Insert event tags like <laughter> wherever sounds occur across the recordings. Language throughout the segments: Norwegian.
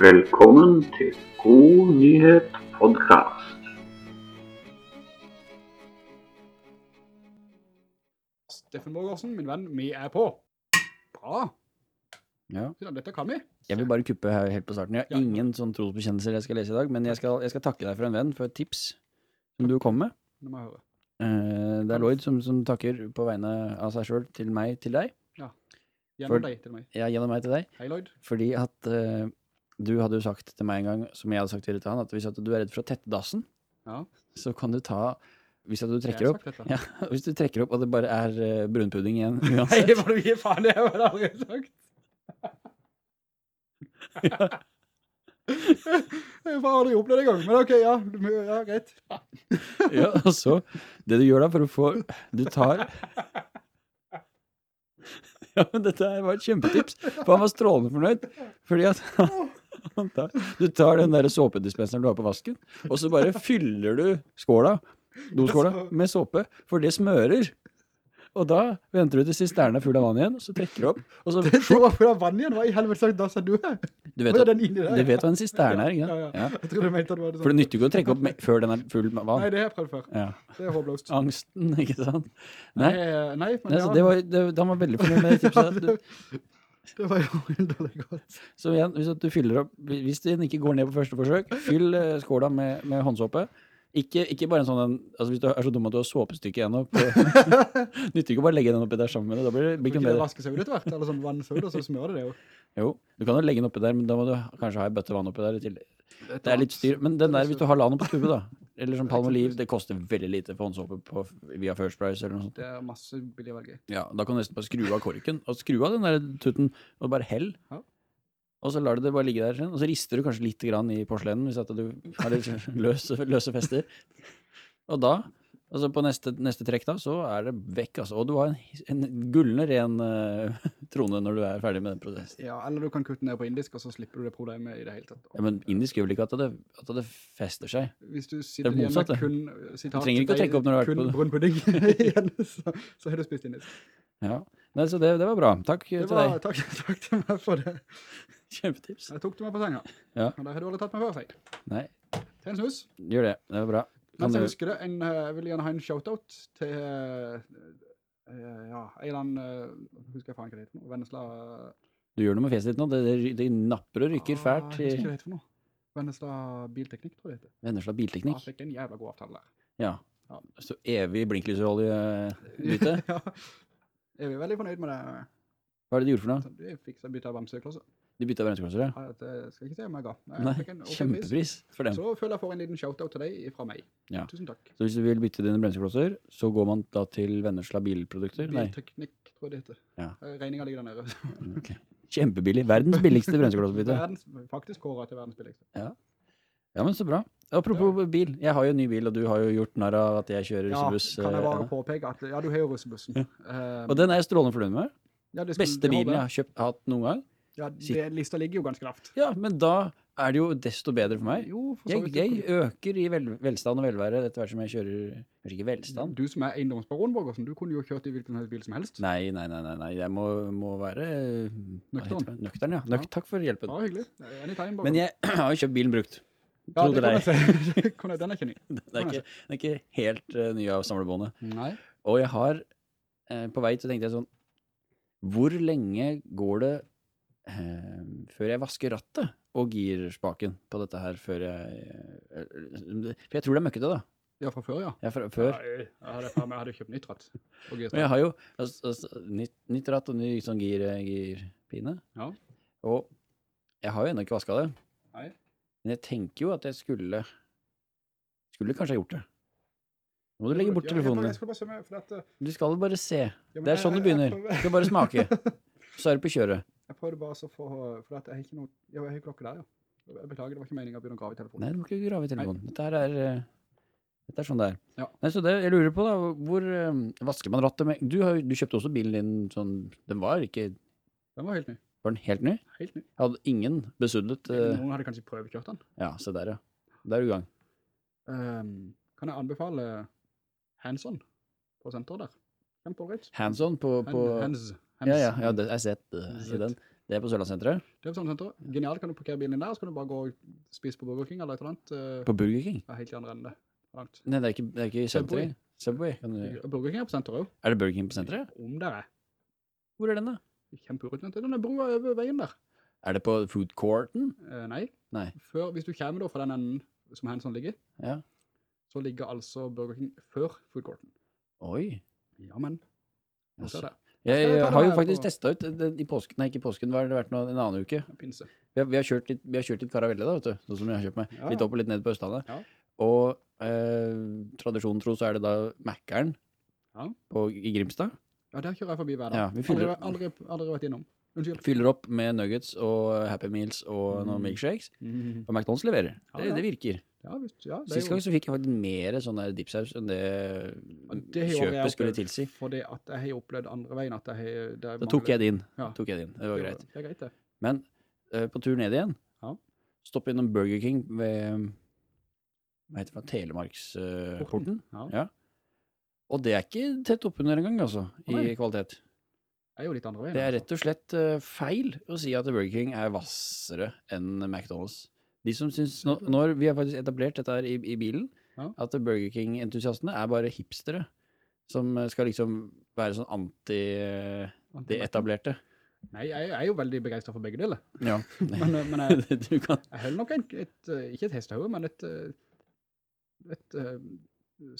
Velkommen til God nyhet podkast. Steffen Borgersen, min venn, vi er på. Bra. Ja. Ja, Dette kan vi. Jeg vil bare kuppe her helt på starten. Jeg har Ja. ingen sånn trosbekjennelser jeg skal lese i dag, men jeg skal, jeg skal takke deg for en venn, for et tips som du kom med. Nå må jeg høre. Eh, det er Lloyd som, som takker på vegne av seg sjøl til meg til deg. Gjennom For- deg til meg. Ja, gjennom meg til deg. Hei, Lloyd. Fordi at eh, du hadde jo sagt til meg en gang, som jeg hadde sagt til han, at hvis at du er redd for å tette dassen, Ja, så kan du ta Hvis du opp <laughs> ja, Hvis du trekker opp, og det bare er uh, brunpudding igjen <laughs> Nei, uansett det må du gi faen, det har jeg aldri sagt. Jeg har aldri <laughs> opplevd det engang, men ok, ja, du- ja, greit. Ja, og så Det du gjør da for å få Du tar Ja, men dette var et kjempetips, for han var strålende fornøyd. Fordi at han tar, Du tar den der såpedispenseren du har på vasken, og så bare fyller du skåla, doskåla, med såpe, for det smører. Og da venter du til sisternen er full av vann igjen, og så trekker du opp, og så <laughs> Det var for vann igjen, hva i helvete sagt, da sa du? Du vet, at, du vet hva en sisterne er, ikke sant? ja. Ja. Jeg tror du mente det var det For det nytter jo ikke å trekke opp med, før den er full av vann. Nei, det har jeg prøvd før. Ja. Det er håpløst. Angsten, <laughs> ikke sant? Nei, Nei, eh, men Nei, så det var, det, han var veldig fornøyd med tipset. <laughs> Du, det var jo <laughs> veldig godt. Så igjen, hvis du fyller opp Hvis den ikke går ned på første forsøk, fyll eh, skåla med, med håndsåpe. Ikke, ikke bare en sånn en, altså Hvis du er så dum at du har såpestykke igjen opp <laughs> Nytter ikke å bare legge den oppi der sammen med det. Da blir det blir Ikke bedre. vaske seg ut etter hvert, eller sånn vann og så smører det det jo. Jo, du kan jo legge den oppi der, men da må du kanskje ha ei bøtte vann oppi der. Det er litt styr. Men den der, hvis du har la den på tube, da, eller som Palmolive, det koster veldig lite for håndsåpe på, via First Price eller noe sånt. Det er masse billig å velge i. Ja, Da kan du nesten bare skru av korken, og skru av den der tutten, og bare hell. Ja. Og så lar du det bare ligge der, og så rister du kanskje litt grann i porselenen hvis at du har løse, løse fester. Og da, altså på neste, neste trekk da, så er det vekk, altså. Og du har en, en gullende ren uh, <laughs> trone når du er ferdig med den prosessen. Ja, eller du kan kutte ned på indisk, og så slipper du det problemet i det hele tatt. Ja, men indisk gjør vel ikke at det, at det fester seg? Hvis du sitter Det er igjen med kun, sitat, du trenger ikke å trekke opp når du har vært på det. brun pudding <laughs> igjen, så, så har du spist indisk. Ja. Nei, så det, det var bra. Takk Det til var, deg. takk, <laughs> takk til meg for det. Kjempetips. Jeg tok du meg på senga. Ja. Og det har du aldri tatt meg før, sier. Nei, Til en snus. gjør det. Det var bra. Mens jeg husker det, en, uh, jeg vil gjerne ha en shoutout til, uh, uh, ja, en eller annen, husker jeg faen ikke det heter nå, Vennesla... du gjør noe med fjeset ditt nå. Det, det, det napper og rykker Ah, fælt. Jeg husker hva det heter for noe. Vennesla Bilteknikk, tror jeg det heter. Vennesla Ja, fikk en jævla god avtale der. Ja. Ja. Så evig blinklyserolje bytte. <laughs> ja. Jeg er veldig fornøyd med det. Hva er det de gjorde for noe? De fikk seg bytte av bremseklosser. De bytta bremseklosser, ja. Ja, det skal jeg ikke si om jeg ga. Nei, kjempepris for dem. Så føler jeg for en liten shoutout til deg fra meg. Ja. Tusen takk. Så hvis du vil bytte dine bremseklosser, så går man da til Vennesla bilprodukter? Bilteknikk, tror jeg det heter. Ja. Eh, Regningen ligger der nede. ok. Kjempebillig. Verdens billigste bremseklosserbytte. Verdens, faktisk kåret til verdens billigste. Ja, ja, men så bra. Apropos bil. Jeg har jo en ny bil, og du har jo gjort narr av at jeg kjører Ja, russebuss. kan jeg bare eh, påpeke at, ja, du har jo russebussen. Eh, Og den er jeg strålende fornøyd med. ja, Beste bilen jeg har kjøpt, hatt noen gang. Ja, det, lista ligger jo ganske lavt. Ja, men da er det jo desto bedre for meg. Jo, for Jeg, jeg øker i vel, velstand og velvære etter hvert som jeg kjører Kanskje ikke velstand? Du som er eiendomsbaron, Borgersen, du kunne jo kjørt i hvilken bil som helst. Nei, nei, nei, nei, jeg må, må være Nøkteren Nøktern. Nøktern, ja. Nøk, takk for hjelpen. Ja, hyggelig. Anytime, Men jeg <clears throat> har jo kjøpt bilen brukt. ja, <laughs> det kan jeg se. Den er ikke ny. <laughs> Den er ikke, den er ikke helt uh, ny av samlebåndet. Nei. Og jeg har uh, På vei til tenkte jeg sånn Hvor lenge går det eh, før jeg vasker rattet og girspaken på dette her før jeg eh, For jeg tror det er møkkete, da. Ja, fra før, ja. Jeg, fra, før. Nei, jeg hadde, jeg hadde kjøpt nytt ratt. Og Men jeg har jo altså, altså, nytt, nytt ratt og ny sånn gir, girpine. Ja. Og jeg har jo ennå ikke vaska det. Nei. Men jeg tenker jo at jeg skulle Skulle kanskje ha gjort det. Nå må du legge bort telefonen din. skal med, at, eh, Du skal bare se. ja, Det er jeg- sånn det begynner. Du skal bare smake. <laughs> Så er du på kjøret. Jeg prøvde bare så få, for at jeg har ikke noe, jeg har klokke der, ja. Jeg beklager, det var ikke meningen å begynne å grave i telefonen. Nei, du må ikke grave i telefonen. Dette her er eh, Dette er sånn det er. Ja. Nei, så det, jeg lurer på, da, hvor øh, vasker man rattet med Du, har, du kjøpte også bilen din sånn Den var ikke Den var helt ny. Var den helt ny? Helt ny. Hadde ingen besudlet eh, Noen hadde kanskje prøvekjørt den. Ja, se der, ja. Der er du i gang. Um, kan jeg anbefale hands-on på senteret der? Kjempeålreit. Hands on på, på Hands. Ja, ja, ja, det, jeg har sett det den. Det er på Sørlandssenteret. Det er på Sørlandssenteret. Genialt, kan du parkere bilen din der, så kan du bare gå og spise på Burger King eller et eller annet. eh, På Burger King. Ja, helt i andre ende. Langt. Nei, det er ikke, det er ikke i Subway. senteret. Subway. Du... Burger King er på senteret også. Er det Burger King på senteret? Om det er. Hvor er den da? Kjempeurutvendt. Den er broa over veien der. Er det på food courten? Eh, nei. Nei. Før, hvis du kommer da fra den enden som Hanson ligger, Ja. så ligger altså Burger King før food courten. Oi. Ja, men. Ser det. Jeg, jeg har jo faktisk testet ut det, i påsken, nei ikke i påsken, hva har det vært nå, en annen uke. Pinse. Vi har, vi har, kjørt, litt, vi har kjørt litt karavelle da, vet du, sånn som jeg har kjøpt meg. Litt opp og litt ned på Østlandet. Og eh, tradisjonen tro så er det da Mækkern Ja. i Grimstad. Ja, der kjører jeg forbi hver dag. Ja, vi fyller- aldri, aldri, aldri vært innom. Unnskyld. Fyller opp med nuggets og Happy Meals og noen Mm. milkshakes. Mhm. Og McDonalds leverer. Det, det virker. Ja, ja, Sist gang så fikk jeg faktisk mer sånn dipsaus enn det, det kjøpet skulle tilsi. Fordi at jeg har opplevd andre veien at jeg har... Da Da tok jeg din. Ja. Tok jeg din. Det var greit. Det er greit det. Men uh, på tur ned igjen, Ja. stopp innom Burger King ved, hva heter det? Telemarksporten. Ja. ja. Og det er ikke tett oppunder engang, altså, i kvalitet. Det er jo litt andre veien. Det er altså. rett og slett uh, feil å si at Burger King er vassere enn McDonald's. De som synes, nå, når vi har faktisk etablert dette her i, i bilen, Ja. at Burger King-entusiastene er bare hipstere, som eh, skal liksom være sånn anti anti det etablerte. Nei, jeg, jeg er jo veldig begeistret for begge deler. Ja. <laughs> Men, eh, men jeg, <laughs> du kan jeg holder nok et, eh, ikke et hestehode, men et, et, et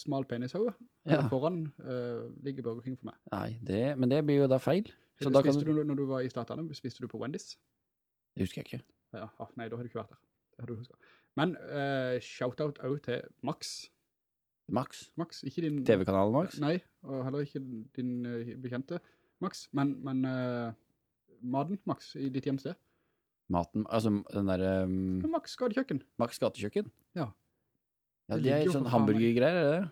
smal penishode. Ja. Foran uh, ligger Burger King for meg. Nei, det, men det blir jo da feil. Så spiste da kan du, når du var i Statene, spiste du på Wendy's? Det husker jeg ikke. Ja, ah, nei, da har du ikke vært der. Har du husket. Men uh, shout-out også til Max. Max. Max, ikke din... TV-kanalen Max. Nei, og heller ikke din uh, bekjente Max, men, men uh, Maden Max i ditt hjemsted. Maten, altså den der um, Max gatekjøkken. Max gatekjøkken. Ja. Ja, Det det er sånn hamburgergreier, er det det?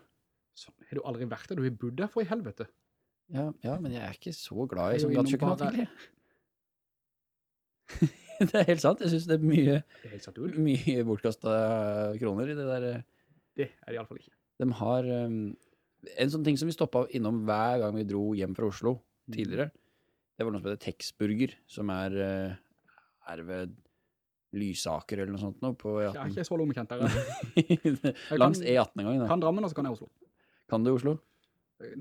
Sånn, har du aldri vært der? Du har bodd der for i helvete. Ja, ja, men jeg er ikke så glad i sånn gatekjøkken, egentlig. <laughs> <laughs> det er helt sant. Jeg synes det er mye, Det er helt mye bortkastet kroner i det der. eh. Det er det fall ikke. De har um, en sånn ting som vi stoppet innom hver gang vi dro hjem fra Oslo Mm. tidligere. Det var noe som heter Texburger, som er, eh, er ved Lysaker eller noe sånt nå på E18. Jeg er ikke så lommekjent der. <laughs> Langs E18 en gang da. Kan Drammen, og så kan jeg Oslo. Kan du Oslo?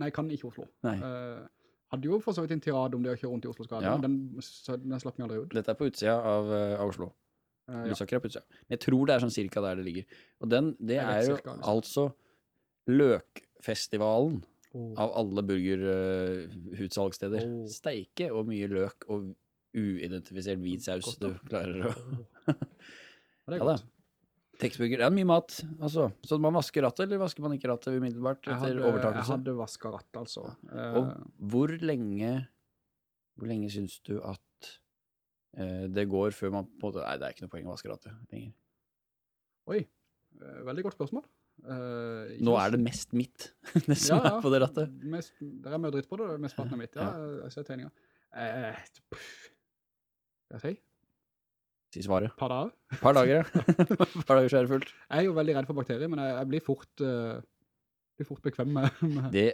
Nei, kan ikke Oslo. Nei. Eh, hadde jo for så vidt en tirade om det å kjøre rundt i Oslo skade, Ja. men den, den slapp meg aldri ut. Dette er på utsida av, eh, av Oslo. Eh, ja. Lysaker er på utsida. Men jeg tror det er sånn cirka der det ligger. Og den, det vet er jo cirka, liksom. altså løkfestivalen oh. av alle burgerutsalgssteder. oh. Steike og mye løk og uidentifisert hvit saus du klarer å Åh. <laughs> Ja, det er Ja da. Texburger, det er mye mat, altså. Så man vasker rattet, eller vasker man ikke rattet umiddelbart Jeg etter overtakelse? jeg hadde vasket rattet, altså. Ja. Og hvor lenge, hvor lenge syns du at eh, det går før man på en måte, nei, det er ikke noe poeng å vaske rattet lenger. oi, eh, veldig godt spørsmål. Uh, Nå er det mest mitt, <laughs> det som Ja, ja. er på det rattet. Mest, det er mye dritt på det, mest parten er mitt. Ja, jeg ser tegninger. Uh, Skal jeg si? Si svaret. Par dager. Par dager, ja. <laughs> Par dager så er det fullt. Jeg er jo veldig redd for bakterier, men jeg, jeg blir fort, uh, blir fort bekvem med, med Det,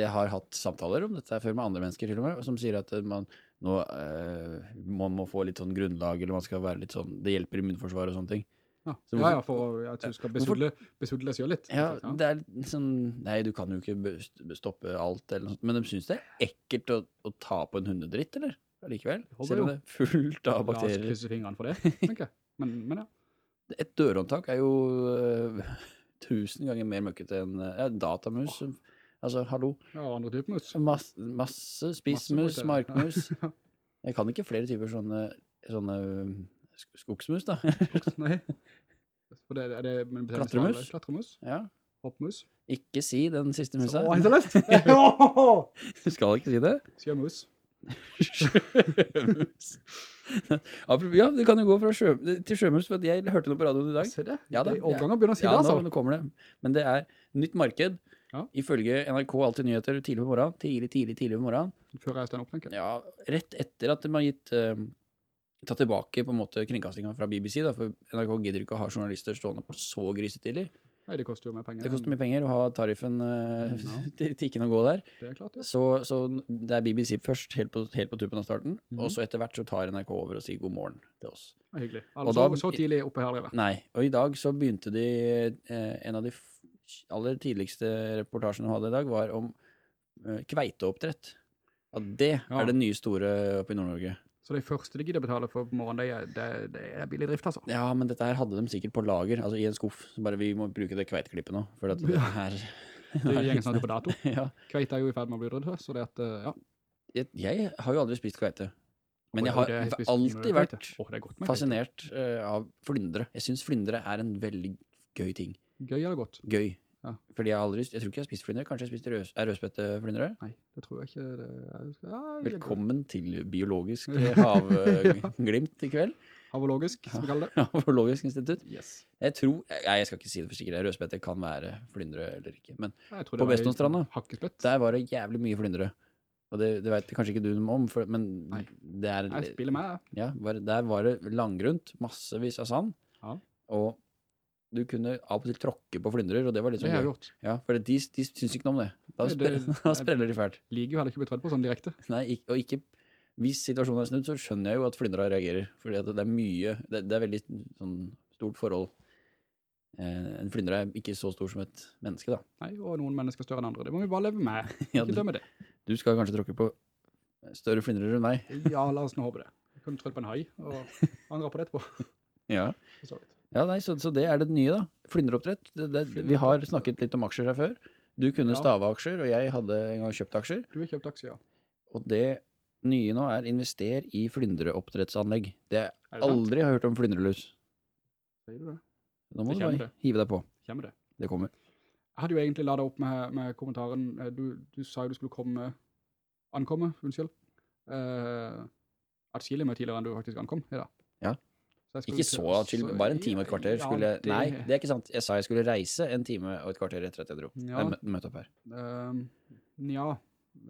jeg har hatt samtaler om dette før med andre mennesker til og med, som sier at man nå uh, man må få litt sånn grunnlag, eller man skal være litt sånn, det hjelper immunforsvaret og sånne ting. ja. Så ja, ja, for at du skal besudle, besudle deg selv litt. Ja, Ja. det er litt sånn, nei, du kan jo ikke stoppe alt eller noe sånt, men de synes det er ekkelt å, å ta på en hundedritt, eller? Allikevel, holder selv om det er fullt av La oss bakterier. krysse fingrene for det, tenker jeg. Men, men ja. <laughs> Et dørhåndtak er jo uh, tusen ganger mer møkkete enn ja, datamus. Altså, hallo. ja, andre typer mus. Masse, masse spissmus, markmus. <laughs> Ja. Jeg kan ikke flere typer sånne, sånne øh, skogsmus, da. Nei. For det, er det men Klatremus? Klatremus? ja. Hoppmus? Ikke si den siste musa. Å, helt løst! Du skal ikke si det. Sjømus. <laughs> Sjømus. Ja, det kan jo gå fra sjø, til sjømus, for jeg hørte noe på radioen i dag. Ser det. Ja da, Det er Overganger begynner å si ja, det, altså. nå kommer det. Men det er nytt marked. Ja. Ifølge NRK Alltid Nyheter tidlig på morgenen, tidlig, tidlig, tidlig på morgenen. Før jeg den opp, tenker jeg. Ja, rett etter at de har gitt, uh, tatt tilbake på en måte kringkastingen fra BBC, da, for NRK gidder ikke å ha journalister stående på så grisetidlig. Nei, det koster jo mer penger. Det koster mye penger å ha tariffen uh, Ja. <laughs> til, ikke å gå der. Det er klart, ja. Så, så det er BBC først, helt på, helt på tuppen av starten. Mhm. Og så etter hvert så tar NRK over og sier god morgen til oss. Det er hyggelig. Og Altså, da- så tidlig oppe her, dere. Nei, og i dag så begynte de eh, En av de aller tidligste reportasjene hun hadde i dag, var om eh, kveiteoppdrett. At det Ja. er det nye store oppe i Nord-Norge. Så de første de gidder betale for på morgenen, det er, det, det er billig drift, altså. Ja, men dette her hadde de sikkert på lager, altså i en skuff. Så bare vi må bruke det kveitklippet nå, for at det Ja. <laughs> her Det gjenger snart ut på dato. <laughs> ja. Kveite er jo i ferd med å bli utryddet, så det at, eh, ja. jeg, jeg har jo aldri spist kveite. Men jeg har det alltid vært kveite. Det er fascinert eh, av flyndre. Jeg synes flyndre er en veldig gøy ting. Gøy eller godt? Gøy. Ja. Fordi jeg aldri, jeg tror ikke jeg har spist flyndre. Kanskje jeg spiste røs, er rødspeteflyndre? Nei, det tror jeg ikke det. Ja, jeg- Velkommen til biologisk <laughs> havglimt i kveld. Havologisk, som vi kaller det. <laughs> Havologisk institutt. Yes. Jeg tror, jeg skal ikke si det for sikkert, rødspette kan være flyndre eller ikke, men På Bestonstranda? Der var det jævlig mye flyndre. Og det, det vet kanskje ikke du noe om, for, men Nei. det er, Jeg spiller med. ja, der var det langgrunt, massevis av sand, Ja. og du kunne av og til tråkke på flyndrer, og det var litt Det sånn har jeg gjort. Ja, for de, de syns ikke noe om det. Da, Nei, spre, det- <laughs> da spreller de fælt. Liker jo heller ikke å bli trødd på sånn direkte. <laughs> Nei, og ikke Hvis situasjonen er snudd, så skjønner jeg jo at flyndra reagerer. At det er mye Det, det er veldig sånn stort forhold. Eh, en flyndre er ikke så stor som et menneske, da. Nei, og noen mennesker større enn andre. Det må vi bare leve med. <laughs> Ja, Ikke du, dømme det. du skal kanskje tråkke på større flyndrer enn meg. Ja, la oss nå håpe det. Jeg kunne trådt på en hai og angra på det etterpå. Ja, for så vidt. Ja nei, så, så det er det nye, da. Flyndreoppdrett. Det, det, vi har snakket litt om aksjer her før. Du kunne stave aksjer, og jeg hadde en gang kjøpt aksjer. Du har kjøpt aksjer, ja. Og det nye nå er invester i flyndreoppdrettsanlegg. Det jeg aldri har hørt om flyndrelus. Sier du det? Nå må du bare hive deg på. Kommer det? Det kommer. Jeg hadde jo egentlig ladet opp med, med kommentaren, eh, du, du sa jo du skulle komme, ankomme, unnskyld, uh, atskillig med tidligere enn du faktisk ankom i dag. Ja. Så Ikke så chill, bare en time og et kvarter. ja, Skulle, det- Nei, det er ikke sant. Jeg sa jeg skulle reise en time og et kvarter etter at jeg dro. Ja. Jeg møtte opp her. Ehm, ja,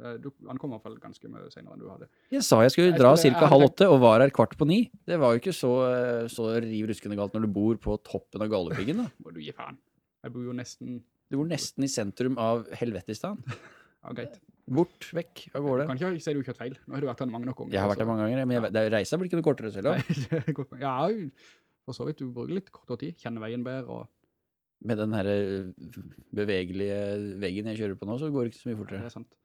han kom i hvert fall ganske mye senere enn du hadde. Jeg sa jeg skulle Jeg dra skulle- jeg halv åtte og var her kvart på ni. Det var jo ikke så, så riv ruskende galt når du bor på toppen av Galdhøpiggen. da. Må du gi faen. Jeg bor jo nesten, Du bor nesten i sentrum av Helvetistan. ja greit. Bort, vekk av Du gårde. kan ikke si du har kjørt feil. Nå har du vært her mange nok ganger. Jeg har vært der mange ganger, men jeg, det, blir ikke noe kortere selv. Nei. <laughs> Ja, for så vidt, du bruker litt kortere tid, kjenner veien bedre, og Med den her eh, bevegelige veggen jeg kjører på nå, så går det ikke så mye fortere. det er sant.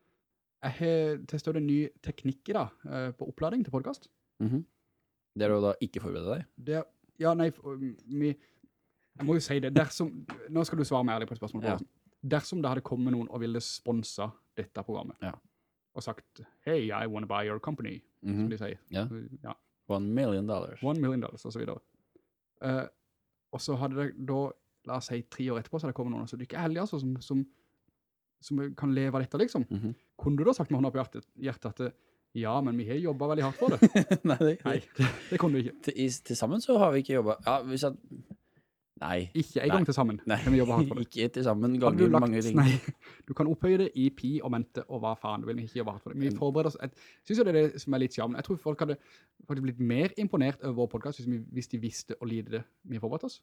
Jeg har testet en ny teknikk da, eh, på opplading til podcast. Mhm. Det er du da ikke forberedt deg. Det, ja, nei, um, vi, jeg må jo si det, dersom, nå skal du svare meg ærlig på et spørsmål. Ja. Dersom det hadde kommet noen og ville sponsa dette programmet, Ja. og sagt, hey, I want to buy your company, som Mhm. de sier. Yeah. ja. One million dollars. One million dollars, og så videre. Uh, og så hadde det da, la oss si, tre år etterpå, så hadde det kommet noen, som du ikke er heldig, altså, som, som, som kan leve av dette, liksom. Mhm. Kunne du da sagt med hånda på hjertet, hjertet at, ja, men vi har jobbet veldig hardt for det? <laughs> Nei, det, Nei, det, det kunne du ikke. Til, sammen så har vi ikke jobba Ja, Nei. Ikke en gang til sammen. Nei. <laughs> Ikke til sammen ganger lagt, mange ting. nei, du kan opphøye det i pi og mente og hva faen du vil, men ikke jobbe hardt for det. Vi forbereder oss, jeg synes det er det som er litt charmen. Jeg tror folk hadde faktisk blitt mer imponert over vår podcast hvis, vi, hvis de visste og lide det vi har forberedt oss.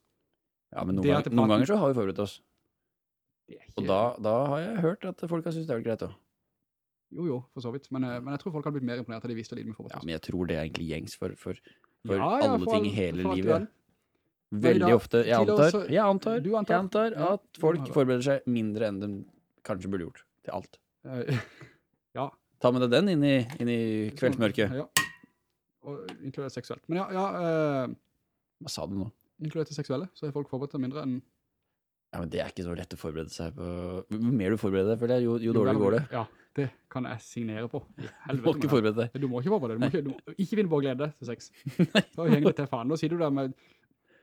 Ja, men noen, ganger, noen ganger så har vi forberedt oss. Ikke, Og da, da har jeg hørt at folk har syntes det er greit også. Jo, jo, for så vidt. Men, eh, men jeg tror folk hadde blitt mer imponert av de visste og lide vi har forberedt oss. Ja, men jeg tror det er egentlig gjengs for, for, for Ja, ja, alle for ting i hele for livet. verden. Veldig ofte. Jeg antar, jeg antar, Du antar? jeg antar at folk forbereder seg mindre enn de kanskje burde gjort til alt. Eh, <laughs> ja. Ta med deg den inn i, inn i kveldsmørket. Ja. Og inkludert seksuelt. Men ja, ja eh, Hva sa du nå? inkludert det seksuelle, så er folk forberedt seg mindre enn... Ja, men Det er ikke så lett å forberede seg på Jo mer du forbereder deg, føler jeg, jo, jo dårligere går det. Ja, det kan jeg signere på. Helvete, <laughs> Du må ikke forberede deg. Du må ikke forberede deg. Du må ikke, du må ikke finne på glede til sex. <laughs> Da gjenger det til faen. Nå sier du det med,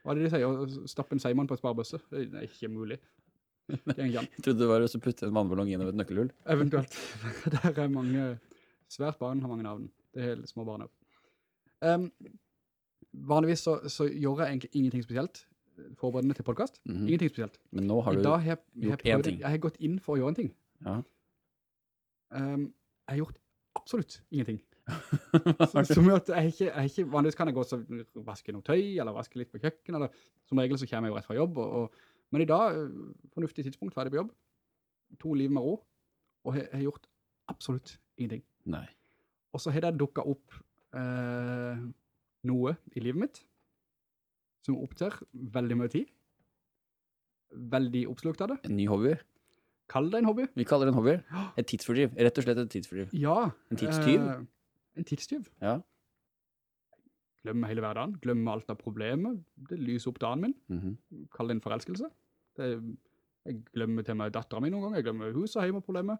hva er det de sier, å stappe en seimann på et sparebøsse. Det er ikke mulig. Det er an. <laughs> Trodde det var å putte en vannballong inn over et nøkkelhull. Eventuelt. <laughs> Der er mange, svært barn har mange navn. Det er helt små barn. Em, vanligvis så, så gjør jeg egentlig ingenting spesielt forberedende til podcast. Mhm. Ingenting spesielt. Men nå har du har jeg, jeg, gjort prøvd- én ting. jeg har gått inn for å gjøre en ting. Ja. Um, jeg har gjort absolutt ingenting. Som at jeg ikke, jeg ikke, vanligvis kan jeg gå og vaske noe tøy, eller vaske litt på kjøkken, eller som regel så kommer jeg jo rett fra jobb, og, og Men i dag, eh, fornuftig tidspunkt, ferdig på jobb, to liv med ro, og jeg har gjort absolutt ingenting. Nei. Og så har det dukket opp eh, noe i livet mitt som opptar veldig mye tid. Veldig oppslukt av det. En ny hobby. Kall det en hobby. Vi kaller det en hobby. <gasps> Et tidsfordriv. Rett og slett et tidsfordriv. Ja. En tidstyv? eh, en tidstyv. Ja. Glemme hele hverdagen. Glemme alt av problemer. Det lyser opp dagen min. Mhm. Kall det en forelskelse. Det, jeg glemmer til meg datteren min noen ganger, Jeg glemmer hus og hjemme problemer.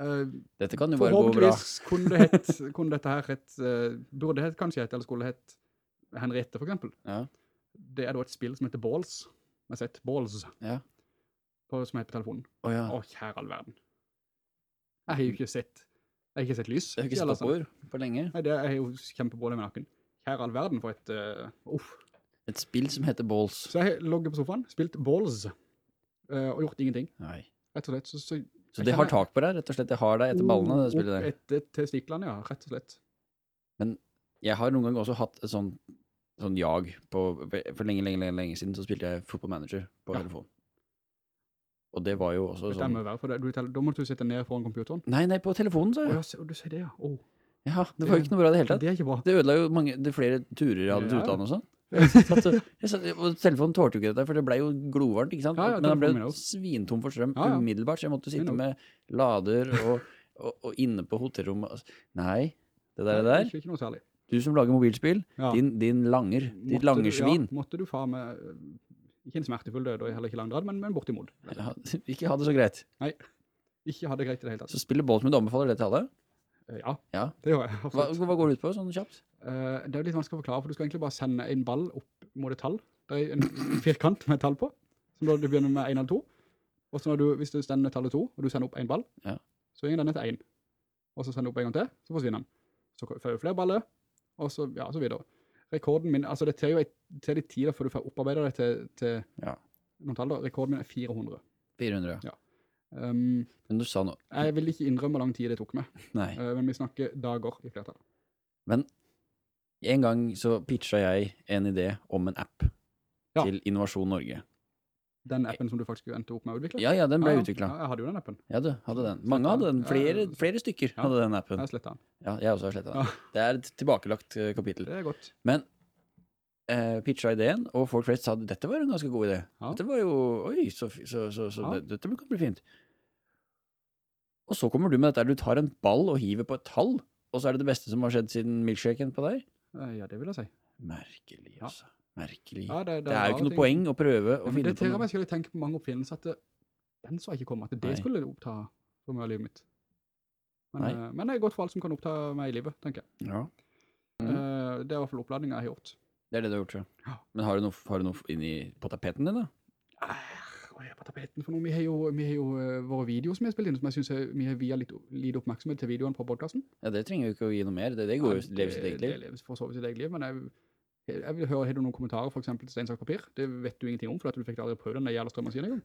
Eh, Dette kan jo bare gå bra. Kunne, det het, <laughs> kunne dette her hett, uh, burde det kanskje hett, eller skulle det hett Henriette for eksempel. Ja. Det er da et spill som heter Balls. Jeg har sett Balls Ja. på, som heter på telefonen. Å ja. Å, kjære all verden. Jeg har jo ikke sett, jeg har ikke sett lys. Jeg har ikke sett oppover på lenge. Nei, det er jo kjempeproblem med nakken. Kjære all verden for et, uh, uff. Et spill som heter Balls. Så jeg logget på sofaen, spilt Balls, uh, og gjort ingenting. Nei. Rett og slett. Så, så, Så det har tak på deg, rett og slett. Det har deg etter ballene, det spillet der. Etter testiklene, ja, rett og slett. Men Jeg har noen ganger også hatt et sånn, sånn jag på, for lenge, lenge, lenge, lenge siden så spilte jeg Football Manager på Ja. telefon. Og det var jo også sånn... være, du, da måtte du sitte ned foran computeren. Nei, nei, på telefonen, sa jeg. ja, se- å, du sier det, ja. Oh. Ja, det var jo ikke noe bra det hele tatt. det er ikke bra. Det ødela jo mange, det flere turer jeg hadde til Ja, ja. utlandet og sånn. Og- telefonen tålte jo ikke dette, for det ble jo glovarmt, ikke sant? Ja, ja, Men den ble jo svintom for strøm Ja, ja. umiddelbart, så jeg måtte sitte med lader og, og, og inne på hotellrommet. Nei, det der, det der. Ikke, noe særlig. Du som lager mobilspill, Ja. din, din langer, ditt langersvin. Ja, måtte du faen med, ikke en smertefull død, og heller ikke langdrad, men, men bortimod. Ja, <laughs> ikke ha det så greit. Nei, Ikke hadde greit i det hele tatt. Så spiller med du det til alle. Eh, Ja, Ja. det gjør jeg. Hva, hva går det ut på, sånn kjapt? Uh, det er litt vanskelig å forklare, for du skal egentlig bare sende en ball opp mot et tall. Det er en firkant med et tall på, som da du begynner med en eller to. Og så du, hvis du stender tallet to, og du sender opp en ball, Ja. så går den etter en. Og så sender du opp en gang til, så forsvinner den. Så får du flere baller, og så, ja, så videre. Rekorden min, altså det tar jo til tar litt tid da, før du får opparbeidet det til, til Ja. noen tall da. Rekorden min er 400. 400, ja. Ja. Um, Men du sa noe. jeg vil ikke innrømme hvor lang tid det tok meg, <laughs> Nei. Uh, men vi snakker dager i flertall. Men en gang så pitcha jeg en idé om en app Ja. til Innovasjon Norge. Den appen som du faktisk endte opp med å utvikle? Ja, ja, den ble ja, utvikla. Ja, jeg hadde jo den appen. Ja, du hadde den. Mange hadde den. Flere, Ja. flere stykker Ja. hadde den appen. Jeg slettet den. Ja, jeg også har slettet den. Ja. Det er et tilbakelagt eh, kapittel. Det er godt. Men eh, pitcha ideen, og folk flest sa at dette var en ganske god idé. Ja. Dette var jo Oi, så, så, så, så Ja. det, dette kan bli fint. Og så kommer du med dette, du tar en ball og hiver på et tall, og så er det det beste som har skjedd siden milkshaken på deg? Eh, Ja, det vil jeg si. Merkelig, Ja. altså. Merkelig. Ja, det, er jo ikke noe poeng å prøve å Ja, finne det på noe. meg skulle jeg tenke på mange oppfinnelser at det, den så ikke komme, at det Nei. skulle oppta for mye av livet mitt. Men, eh, men det er godt for alt som kan oppta meg i livet, tenker jeg. Ja, Mm. Uh, Det er i hvert fall oppladningen jeg har gjort. det er det du har gjort, ja. Men har du noe, har du noe inni på tapeten din, da? Eh, Hva er på tapeten for noe? Vi har jo, vi har jo uh, våre videoer som jeg har spilt inn, som jeg synes er- vi har via litt litt, oppmerksomhet til videoene på podcasten. Ja, det trenger jo ikke å gi noe mer. Det, det går jo Ja, lever sitt eget liv. Det liv. lever for så vidt sitt eget liv, men jeg, jeg vil høre, har du noen kommentarer for eksempel til Steinsaks Papir? Det vet du ingenting om, for at du fikk aldri prøvd den der jævla strømmaskinen engang.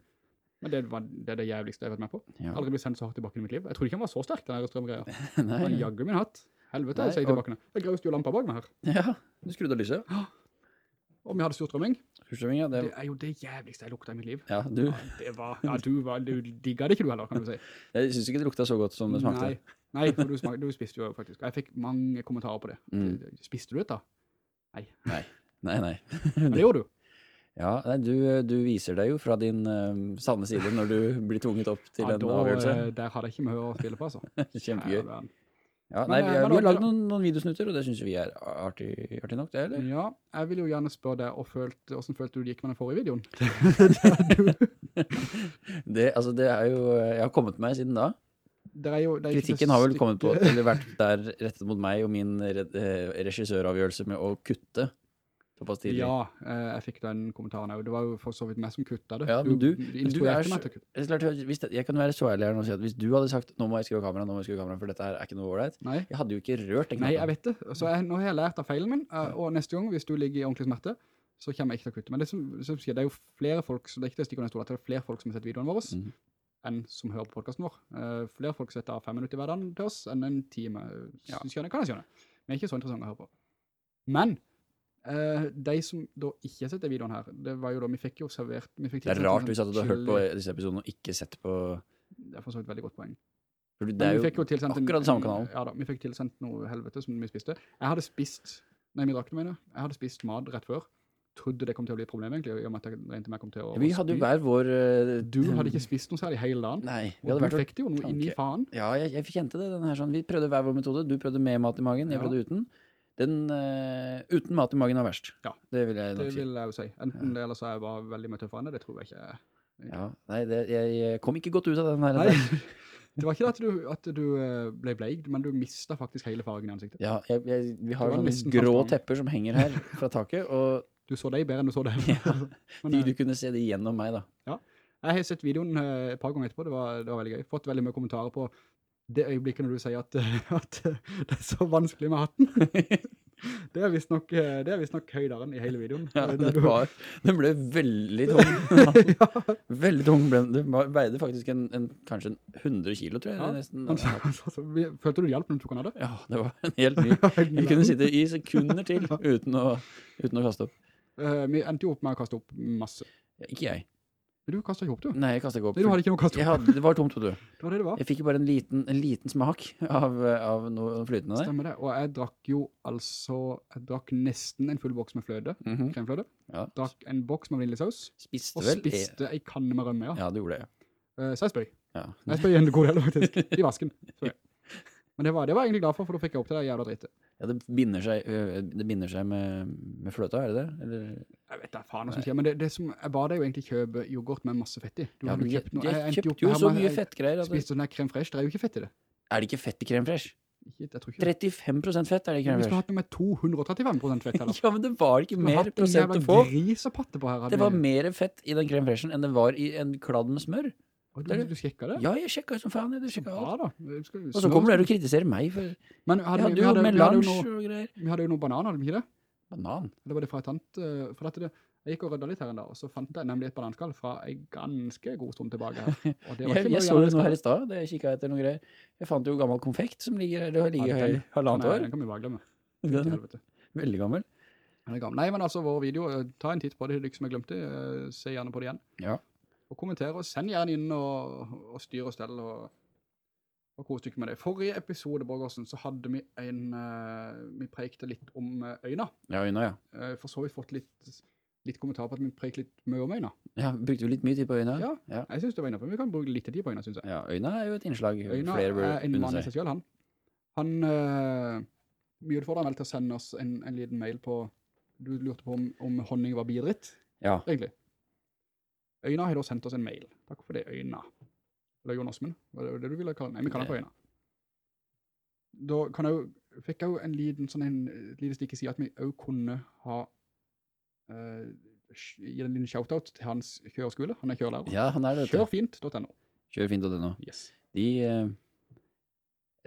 Men det, var, det det jævligste jeg har vært med på. Ja. Aldri blitt sendt så hardt tilbake i mitt liv. Jeg trodde ikke han var så sterk, den der strømgreia. <laughs> Nei. Han jagger min hatt. Helvete, Nei, jeg sier tilbake Og... Jeg grøste jo lampa bak meg her. Ja, du skrudde av lyset. <gasps> Og vi hadde surstrømming. Surstrømming, ja. Det, Det er jo det jævligste jeg lukta i mitt liv. ja, du, Ja, det var, ja, du, var, du digget det ikke du heller, kan du si. <laughs> jeg synes ikke det lukta så godt som det smakte. Nei, nei for du, smak, du spiste jo faktisk. Jeg fikk mange kommentarer på det. Mm. Spiste du dette? Nei, nei. nei. <laughs> det gjorde du. Ja, nei, du, du viser deg jo fra din eh, sanne side når du blir tvunget opp til Ja, en da, avgjørelse. eh, Der hadde jeg ikke mye å spille på, altså. <laughs> Kjempegøy. Ja, nei, vi eh, har, har lagd noen, noen videosnutter, og det synes vi er artig, artig nok, det, eller? Ja, jeg vil jo gjerne spørre deg, og følt, hvordan følte du det gikk med den forrige videoen? <laughs> Det, altså, det er jo Jeg har kommet meg siden da. Jo, Kritikken har vel kommet på, <laughs> eller vært der rettet mot meg og min eh, regissøravgjørelse med å kutte såpass tidlig. Ja, eh, jeg fikk den kommentaren også. Det var jo for så vidt meg som kuttet det. Ja, men du- du instruerte er å det, jeg kan være så ærlig her nå og si at hvis du hadde sagt nå må jeg skru av kamera, nå må jeg skru av kamera, for dette her er ikke noe Nei, jeg hadde jo ikke rørt den nei, jeg vet det. Så jeg, nå har jeg lært av feilen min, eh, og neste gang, hvis du ligger i ordentlig smerte, så kommer jeg ikke til å kutte. Men det, som, som sier, det er jo flere folk, så det er ikke det stikket under stolen, at det er flere folk som har sett videoene våre, Mhm. Enn som hører på podcasten vår. Eh, flere folk setter av fem minutter i hverdagen til oss, enn en time. Ja. Skjønner, kan jeg skjønne. Men ikke så interessant å høre på. Men, Uh, de som da ikke har sett de videoene her, det var jo da, vi fikk jo servert fikk Det er rart hvis at sånn du har hørt på disse episodene og ikke sett på Det er for så vidt veldig godt poeng. For det er jo jo akkurat samme en- kanalen. Ja da, vi fikk tilsendt noe helvete som vi spiste. Jeg hadde spist, nei, vi drakk det mener jeg. Jeg hadde spist mat rett før. Trodde det kom til å bli et problem egentlig, i og med at jeg regnet med jeg kom til å Vi hadde jo vært hver vår Uh, Du hadde ikke spist noe særlig hele dagen. Nei, vi hadde du fikk det jo noe inn i faen. Ja, jeg, jeg kjente det. Den her sånn. Vi prøvde hver vår metode. Du prøvde med mat i magen, jeg Ja. prøvde uten. Den uh, uten mat i magen var verst. Ja. Det vil jeg nok Det vil jeg jo si. Enten det, eller så er jeg bare veldig mye tøffere enn det. Det tror jeg ikke. Ja, nei, det, jeg, kom ikke godt ut av den her. Nei, <laughs> det var ikke at du, at du eh, ble bleik, men du mistet faktisk hele fargen i ansiktet. Ja, jeg, jeg, vi har Det sånne grå tepper som henger her fra taket, og Du så deg bedre enn du så deg. <laughs> Ja, <laughs> de, eh, du kunne se det gjennom meg da. Jeg har sett videoen eh, et par ganger etterpå, det var, det var veldig gøy. Fått veldig mye kommentarer på det øyeblikket når du sier at, <laughs> at eh, det er så vanskelig med hatten. Det er visst nok, det er visst høyderen i hele videoen. Ja, det var, den ble veldig tung. ja, Veldig tung ble den. Den veide faktisk en, en, kanskje en 100 kilo, tror jeg. Ja, nesten. Altså, sa- han sa så- vi- Følte du det hjalp når du tok han av det? Ja, det var en helt ny. Vi kunne sitte i sekunder til uten å, uten å kaste opp. Eh, vi endte jo opp med å kaste opp masse. Ikke jeg. Men du kastet ikke opp, du. Nei, jeg kastet ikke opp. Nei, du hadde ikke noe kastet opp. hadde, det var tomt, du. <laughs> Det var det det var. Jeg fikk jo bare en liten, en liten smak av, av noe flytende der. Stemmer det. Og jeg drakk jo altså, jeg drakk nesten en full boks med fløde, mm -hmm. kremfløde. Ja. Drakk en boks med vaniljesaus, Spiste og vel? spiste en kanne med rømme, ja. Ja, du gjorde det. Eh, Så jeg spøy. Ja. Jeg spøy en god del faktisk, <laughs> i vasken. Så, ja. <laughs> Men det var, det var jeg egentlig glad for, for da fikk jeg opp til det jævla drittet. Ja, det binder seg, det binder seg med, med fløta, er det det? Eller? Jeg vet da faen hva som skjer, men det, det som, jeg ba deg jo egentlig kjøpe yoghurt med masse fett i. Du Ja, hadde men jo kjøpt noe. jeg jeg kjøpte jo så mye fettgreier. Jeg spiste sånn her creme fraiche, det er jo ikke fett i det. er det ikke fett i creme fraiche? Ikke, jeg tror ikke 35% fett er det i Vi creme skulle hatt noe med 235% fett heller. <laughs> Ja, men det var ikke Vi mer en prosent å få. patte på her. Det var mer fett i den creme fraiche enn det var i en kladd med smør. Er Du, du sjekket det? Ja, jeg sjekka som faen. Jeg, bra alt. Og så kommer her, og kritiserer meg for Men hadde, vi, hadde jo melange og greier. vi hadde jo noen banan, hadde vi ikke det? Banan. Det var det fra et annet, eh, for dette det, jeg gikk og rydda litt her en dag, og så fant jeg nemlig et bananskall fra en ganske god stund tilbake her. <laughs> Og det var Jeg, jeg så det nå her i stad, da jeg kikka etter noen greier. Jeg fant jo gammel konfekt som ligger her. Det har ligget Ja, her halvannet Nei, år. Den kan vi bare glemme. <laughs> Den veldig gammel. Den er gammel. Nei, men altså, vår video, eh, ta en titt på det, dere som jeg glemte, eh, se gjerne på det igjen. Ja. Og kommentere, og send gjerne inn og, og styr og stell, og, og kos dere med det. Forrige episode, Borgersen, så hadde vi en, uh, vi prekte litt om eh, øyna. Ja, øyna, ja. Uh, For så har vi fått litt, litt kommentar på at vi prekte litt mye om øyna. ja. Brukte vi litt mye tid på øyna? Ja, Ja. jeg synes det var innenfor. Vi kan bruke litt tid på øyna, synes jeg. Ja, øyna er jo et innslag Øyna er en mann i seg. selv, han. Han, uh, vi utfordrer vel til å sende oss en, en liten mail på, du lurte på om, om honning var bidritt, Ja. egentlig. Øyna har da sendt oss en mail. Takk for det, Øyna. Eller Jonasmen, var det det du ville kalle den? Nei, vi kaller den for Øyna. Da kan jeg jo, fikk jeg jo en liten, sånn en, et lite stikk i siden at vi også kunne ha, uh, gi en liten shoutout til hans kjøreskole. Han er kjørelærer. ja, han er det. Kjørfint.no. Kjørfint.no. Yes. De, eh,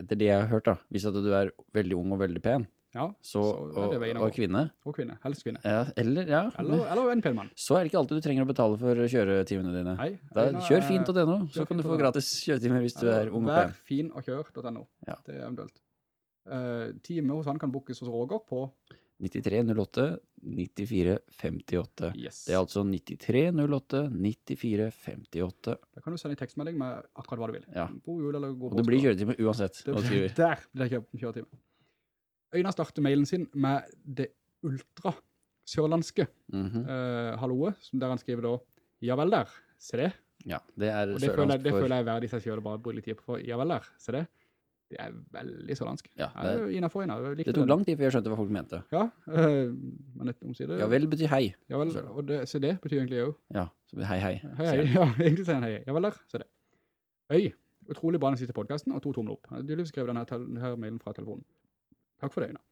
etter det jeg har hørt da, hvis at du er veldig ung og veldig pen, Ja, så, og, og kvinne, og kvinne, helst kvinne. ja, eller, ja, Eller, eller en pen mann. så er det ikke alltid du trenger å betale for kjøretimene dine. Nei, Da, kjør fint og det nå, så kan du få gratis kjøretimer hvis du er ung og Vær pen. fin og kjør.no. Ja. Det er eventuelt. Uh, time hos han kan bookes hos Roger på 9308 9458. Yes. Det er altså 9308 9458. Da kan du sende en tekstmelding med akkurat hva du vil. Ja. God jul eller god Og det blir kjøretime uansett. Det, <laughs> der blir det kjøretime. Øyna starter mailen sin med det ultra sørlandske Mhm. uh, halloet, som der han skriver da, ja vel der, se det. Ja, det er Og det føler, jeg, det føler jeg er verdig seg selv å bare bruke litt tid på, ja vel der, se det. Det er veldig sørlandsk. Ja, det, er innenfor likte det tok lang tid før jeg skjønte hva folk mente. Ja, uh, men et omsider. Ja vel betyr hei. Ja vel, og det, se det betyr egentlig jo. Ja, så hei hei. Hei, hei, ja, <laughs> egentlig sier han hei. Ja vel der, se det. Øy, utrolig bra den siste podcasten, og to tomler opp. Du skrev denne, denne mailen fra telefonen. Takk for det, Øyna.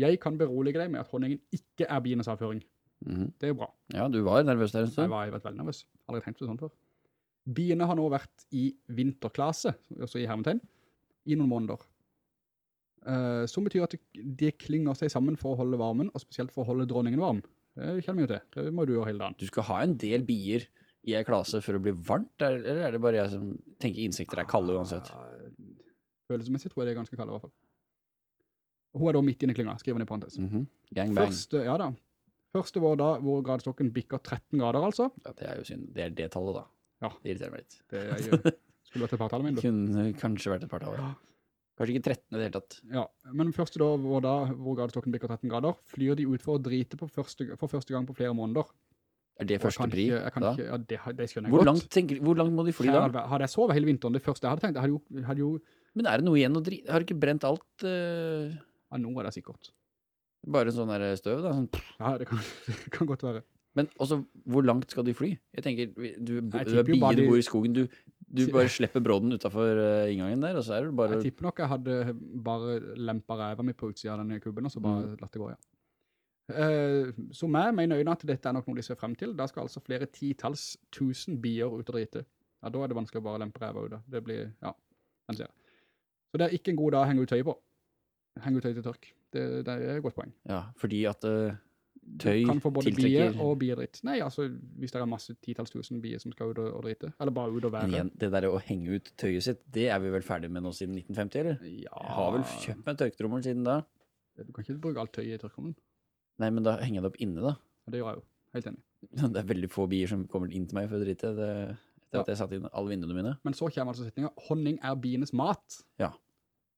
Jeg kan berolige deg med at honningen ikke er bienes avføring. -hmm. Det er jo bra. Ja, du var nervøs der en Jeg stund. var, jeg har veldig nervøs. Aldri tenkt på det sånn før. Biene har nå vært i vinterklase, også i hermetegn, i noen måneder. Uh, som betyr at de klinger seg sammen for å holde varmen, og spesielt for å holde dronningen varm. Det kjenner vi jo til. Det må du gjøre hele dagen. Du skal ha en del bier i en klase for å bli varmt, er- eller er det bare jeg som tenker insekter er kalde uansett? Følelsesmessig tror jeg det er ganske kalde i hvert fall. Hun er da midt inne i klinga, skriver hun i parentes. Mm Gang bang. Første, ja da. Første var da hvor gradestokken bikker 13 grader, altså. Ja, det er jo synd. Det er det tallet, da. Ja. Det irriterer meg litt. Det er, jo- skulle vært et partallet min, du. <laughs> Kunne kanskje vært et par tallet. Ja. Kanskje ikke 13 i det hele tatt. Ja, men første da, hvor, da, hvor gradestokken bikker 13 grader, flyr de ut for å drite på første, for første gang på flere måneder. Er det første pri ikke- ikke- ja, det, det skjønner jeg Hvor godt. langt, tenker, hvor langt må de fly da? Hadde, Hadde jeg sovet hele vinteren, det første jeg hadde tenkt, jeg hadde jo, hadde jo Men er det noe igjen å drite? Har du ikke brent alt? eh, ja, nå er det sikkert. bare sånn der støv da? Sånn. Ja, det kan, <laughs> det kan godt være. Men også, hvor langt skal de fly? Jeg tenker, du, du Jeg er tipper bare bie, du bor i skogen, du, du bare slipper brodden utenfor eh, inngangen der, og så er det bare... Jeg tipper nok jeg hadde bare lempet ræva mi på utsida av denne kubben, og så bare Mm. latt det gå, ja. Uh, så meg mener øynene at dette er nok noe de ser frem til. Da skal altså flere tittals tusen bier ut og drite. Ja, da er det vanskelig å bare lempe ræva ut. Det blir, ja, den ser jeg. Så det er ikke en god dag å henge ut tøy på. Henge ut tøy til tørk. Det, det er et godt poeng. Ja, fordi at Du tøy kan få både tiltrekker... bier og biedritt. Nei, altså, hvis det er masse titals tusen bier som skal ut og, og drite, eller bare ut og Men være. igjen, det der å henge ut tøyet sitt, det er vi vel ferdig med nå siden 1950, eller? Ja, Jeg har vel kjøpt meg tørketrommel siden da. Du kan ikke bruke alt tøyet i tørkommen. Nei, men da henger jeg det opp inne da. Ja, det gjør jeg jo. Helt enig. <laughs> Det er veldig få bier som kommer inn til meg for å drite, det, etter Ja. at jeg satt inn alle vinduene mine. Men så kommer altså setninga, honning er bienes mat. Ja.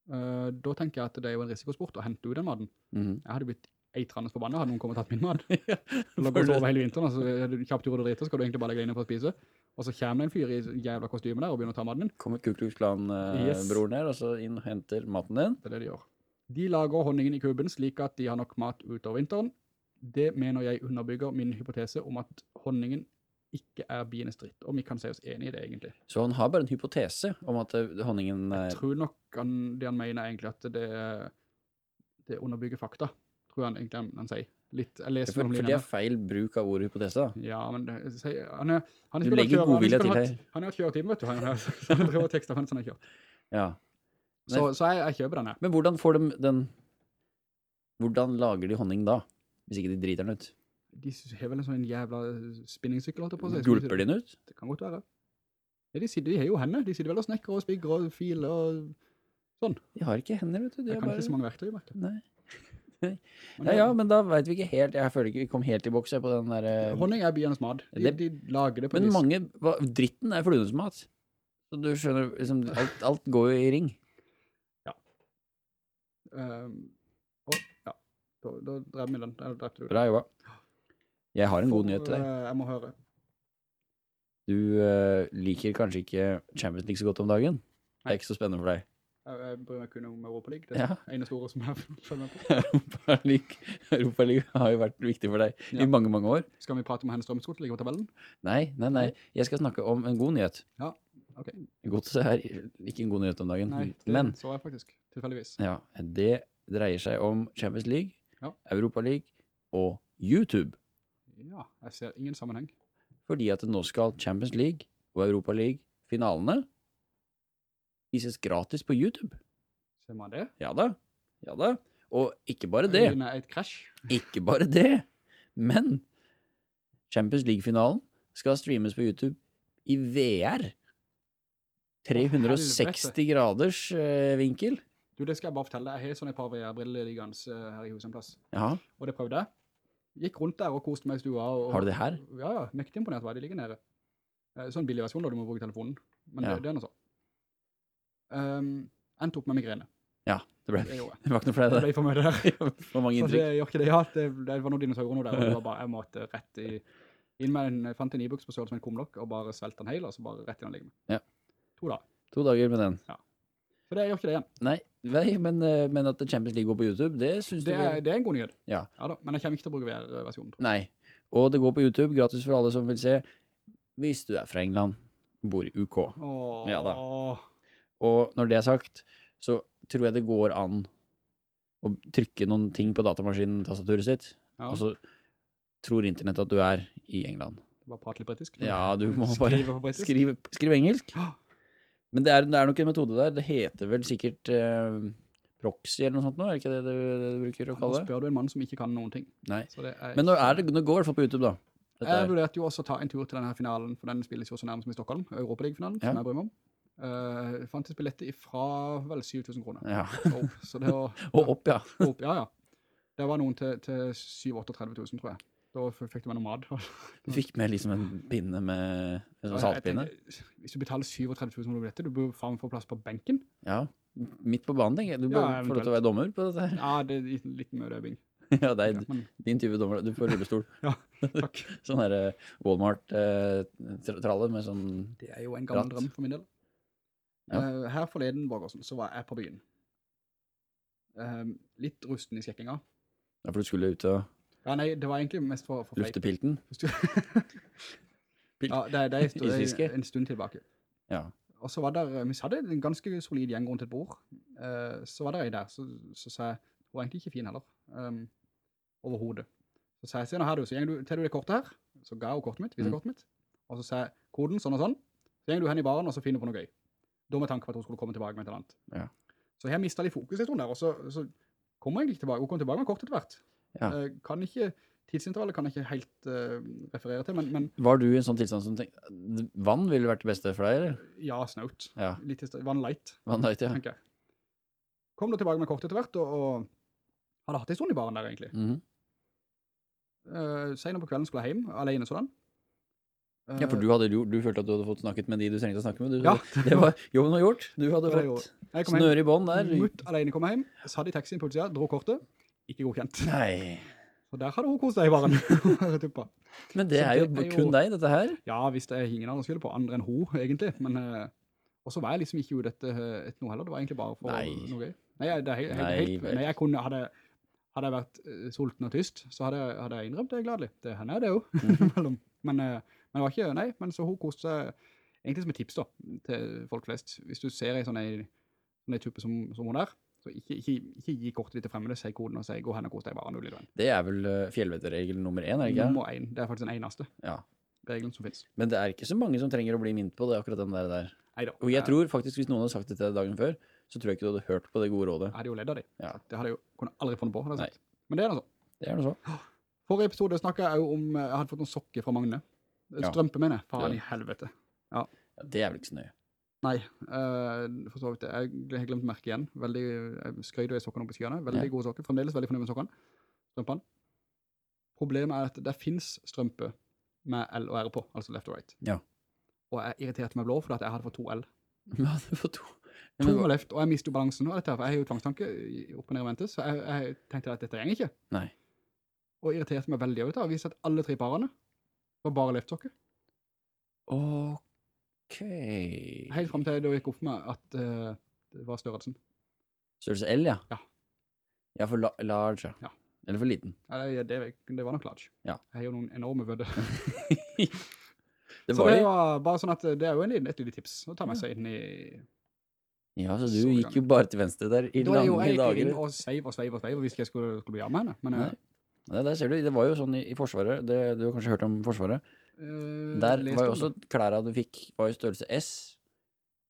Eh, da tenker jeg at det er jo en risikosport å hente ut den maden. Mm. Jeg hadde blitt eitrende forbannet, hadde noen kommet og tatt min mad. Ja, Du for over hele vinteren, og så du kjapt gjorde det dritt, så skal du egentlig bare legge deg inne for å spise. Og så kommer det en fyr i jævla kostyme der og begynner å ta maten din. Kommer Ku Klux Klan-broren Yes. her, og så inn og henter maten din. Det er det de gjør. De lager honningen i kuben slik at de har nok mat utover vinteren. Det mener jeg underbygger min hypotese om at honningen ikke er bienes dritt. Og vi kan si oss enige i det egentlig. Så han har bare en hypotese om at honningen honningen Jeg er... tror nok han, det han mener er egentlig at det, det underbygger fakta, tror jeg han egentlig han, han sier. Litt, jeg leser For, for det er feil bruk av ordet hypotese da. Ja, men det, han er, han er Du legger er spiller til her. Han har kjøretime, vet du. Han, <laughs> han driver tekster mens han har kjørt. Ja. Så, så jeg, jeg kjøper denne. Men hvordan får de den... Hvordan lager de honning da? Hvis ikke de driter den ut. De har vel en sånn jævla spinningsykkel, holdt jeg på seg. Gulper de den ut? Det kan godt være. Ja, de, sitter, de har jo henne. De sitter vel og snekker og spigger og filer og... sånn. De har ikke hender, vet du. De er kan bare... ikke så mange verktøy, <laughs> merke. Nei. Ja, ja, men da vet vi ikke helt, jeg føler ikke vi kom helt i boks på den der... eh, Honning er bienes mat. De, Det- de lager det på Men en vis. mange, hva, dritten er fluenes mat. Så du skjønner, liksom, alt, alt går jo i ring. Ehm, og, ja, da, da drev vi den. Eller drepte du den. Bra jobba. Jeg har en god nyhet til deg. Eh, Jeg må høre. Du eh, liker kanskje ikke Champions League så godt om dagen. Det er ikke så spennende for deg. Jeg, jeg bryr meg kun om Europa League. Det er Ja. eneste ordet som jeg <laughs> følger med på. Europa League, Europa League har jo vært viktig for deg Ja. i mange, mange år. Skal vi prate om hennes strømskott ligger på tabellen? Nei, nei, nei. Jeg skal snakke om en god nyhet. Ja, ok. Godset er ikke en god nyhet om dagen. Nei, det Men så jeg faktisk, tilfeldigvis. ja, det dreier seg om Champions League, Ja. Europa League og YouTube. Ja, jeg ser ingen sammenheng. Fordi at nå skal Champions League og Europa League finalene vises gratis på YouTube. Ser man det? Ja da, ja da. Og ikke bare det. Øynene er et krasj. Ikke bare det, men Champions League-finalen skal streames på YouTube i VR. 360 graders eh, vinkel. Du, det skal jeg bare fortelle deg. Jeg har sånne par VR-briller liggende eh, her i huset en plass. Ja, Og det prøvde jeg. Gikk rundt der og koste meg i stua. Og, Har du det her? Ja, ja. Mektig imponert var de ligger nede. Eh, Sånn billig versjon da, du må bruke telefonen. Men Ja. det, det er noe sånn. Um, endte opp med migrene. ja, det ble, Det <laughs> det var ikke noe <laughs> <laughs> for Det ble for mye der. der. For mange Så det gjorde ikke det, ja. Det, det var noen dinosaurer nå der, og det var bare, jeg måtte rett i, inn med en, jeg fant en e-book som en kumlokk, og bare svelte den hele, og så bare rett i den ligge med. Ja. To dager. To dager med den. Ja. Så det gjør ikke det igjen. Nei, nei men, eh, men at Champions League går på YouTube, det synes du Det er, det er en god nyhet. Ja. da, men jeg kommer ikke til å bruke VR-versjonen. Nei. Og det går på YouTube, gratis for alle som vil se. Hvis du er fra England, bor i UK. Åh, Ja da. Og når det er sagt, så tror jeg det går an å trykke noen ting på datamaskinen, tastaturet sitt, Ja, og så tror internett at du er i England. bare prate litt britisk. Ja, du må bare Skrive skrive, skrive engelsk. Men det er, det er nok en metode der. Det heter vel sikkert eh, proxy eller noe sånt nå, er det ikke det du, det du bruker å kalle det? Nå spør du en mann som ikke kan noen ting. Nei. Er Men nå, det, nå går det i hvert fall på YouTube da. Dette Jeg er, vurderte jo også å ta en tur til denne finalen, for den spilles jo så nærmest som i Stockholm, Europaliga-finalen, Ja. som jeg bryr meg om. Uh, fantes billetter fra vel 7000 kroner. Ja. Opp, så det var <laughs> Og opp, ja. opp, ja, ja. Det var noen til, til 7-38 000, tror jeg. Da fikk du meg noe mat. <laughs> Du fikk med liksom en pinne med en saltpinne. tenker, Hvis du betaler 37 000 kroner du bør faen få plass på benken. Ja. Midt på banen, tenker jeg. Du Ja, bør få lov til å være dommer på dette her. Ja, det er litt, mer mødøving. <laughs> Ja, det er Men din type dommer. Du får rullestol. <laughs> ja, takk. Sånn her eh, Walmart-tralle med sånn Det er jo en gammel drøm for min del. Ja. Eh, her forleden, Borgersen, så var jeg på byen. Eh, litt rusten i skjekkinga. Ja, for du skulle ut og Ja, nei, det var egentlig mest for, for lufte pilten. Hvis du- <laughs> Pil- ja, det, <laughs> det er en stund- en stund tilbake. Ja. Og så var der, vi hadde en ganske solid gjeng rundt et bord. Uh, så var det en der, så, så sa jeg, hun var egentlig ikke fin heller, um, overhodet. Så sa jeg, se nå her du, så gjeng du, tar du det kortet her, så ga henne kortet mitt, viser Mm. kortet mitt, og så sa jeg, koden sånn og sånn, så gjeng du hen i baren, og så finner du på noe gøy. Da med tanke på at hun skulle komme tilbake med et eller annet. Ja. Så jeg mistet litt fokus i stund der, og så, så kommer jeg egentlig tilbake, hun kom tilbake med kortet hvert. Ja. Eh, kan ikke, tidsintervallet kan jeg ikke helt uh, referere til, men, men Var du i en sånn tilstand som tenkte Vann ville vært det beste for deg, eller? ja, snaut. Ja. Litt vann light. Vann light, ja. tenker jeg. Kom da tilbake med kortet etter hvert, og, og hadde hatt en stund i baren der, egentlig. Mhm. Uh, senere på kvelden skulle jeg hjem, alene sånn. Uh, Ja, for du, hadde, gjort- du følte at du hadde fått snakket med de du trengte å snakke med. Du, Ja. Det var jobben var gjort. Du hadde fått snøre i bånd der. mutt alene kom jeg hjem, satt i taxien på utsida, dro kortet, ikke godkjent. Nei. Så der hadde hun koset seg i baren. <laughs> Men det er jo det er jo- kun deg, dette her. ja, hvis det er ingen andre skulle på, andre enn hun, egentlig. Men, eh, og så var jeg liksom ikke ute etter eh, et noe heller, det var egentlig bare for Nei. noe gøy. Nei, det er helt, helt, Nei, helt, nei jeg kunne, hadde, hadde jeg vært eh, sulten og tyst, så hadde, hadde jeg innrømt det gladelig. Det henne er det jo. Mm. <laughs> men, men det var ikke, nei, men så hun koste seg, egentlig som et tips da, til folk flest. Hvis du ser en sånn en, en type som, som hun er, så ikke, ikke, ikke gi kortet ditt til fremmede, si koden og si, gå hen og kos deg bare, null i døren. Det er vel uh, nummer én, er det ikke? Nummer en, det er faktisk den eneste Ja. regelen som finnes. Men det er ikke så mange som trenger å bli minnet på det, akkurat den der. der. Neida. Og jeg tror faktisk, hvis noen hadde sagt det til deg dagen før, så tror jeg ikke du hadde hørt på det gode rådet. Jeg hadde jo ledd av dem. Ja. Det hadde jeg jo kunne aldri funnet på. hadde jeg sagt. Men det er det så. Det er noe så. Forrige episode snakket jeg jo om, eh, jeg hadde fått noen sokker fra Magne. Ja. Strømpe mener jeg. Faen Ja. i helvete. Ja, det er vel ikke så nøye. Nei, uh, for så vidt. Jeg har glemt merke igjen. Veldig, jeg skrøyde i sokkene oppe i skyene. Veldig Ja. gode sokker. Fremdeles veldig fornøyd med sokkene. Strømpene. Problemet er at det finnes strømpe med L og R på, altså left og right. Ja. Og jeg irriterte meg blå fordi at jeg hadde fått to L. Hva hadde fått to. To og left, og jeg miste jo balansen av dette for jeg har jo tvangstanke opp og ned og vente, så jeg, jeg tenkte at dette gjenger ikke. nei. Og irriterte meg veldig over det, og viste at alle tre parene var bare left-sokker. Ok. Helt frem til det gikk opp for meg at uh, det var størrelsen. Størrelse L, ja. Ja. Ja, for la large, ja. Ja. Eller for liten. Ja, det, det, det var nok large. Ja. Jeg har jo noen enorme vødder. <laughs> <laughs> Det Så var det det. var bare sånn at det er jo en liten, et lille tips å ta med seg inn i... Ja, så du Så gikk jo bare til venstre der i lange dager. Da er jo jeg dager. inn og sveiv og sveiv og sveiv, hvis jeg skulle, skulle bli av med henne. Men Nei. eh, Nei, der ser du, det var jo sånn i, i Forsvaret, det, du har kanskje hørt om Forsvaret. Eh, Der var jo også klærne du fikk, var jo størrelse S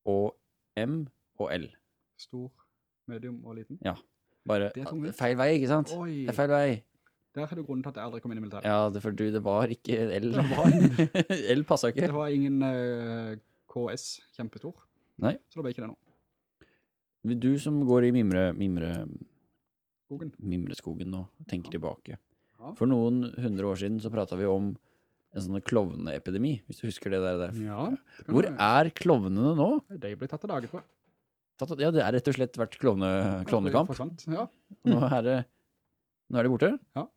og M og L. Stor, medium og liten. Ja. Bare feil vei, ikke sant? Oi, Det er feil vei. der er det grunnen til at jeg aldri kom inn i militæret. Ja, det, for du, det var ikke L. Var <laughs> L passet ikke. Det var ingen uh, KS kjempestor. Nei. Så det ble ikke det nå. Du som går i mimre, mimre, Skogen. mimreskogen og tenker tilbake. Ja. For noen hundre år siden så pratet vi om en sånn klovneepidemi, hvis du husker det der. der. Ja. det Hvor er klovnene nå? De blir tatt av dage, på. Ja, det er rett og slett vært klovne, klovnekamp. Ja. Nå er det, nå er de borte. Ja.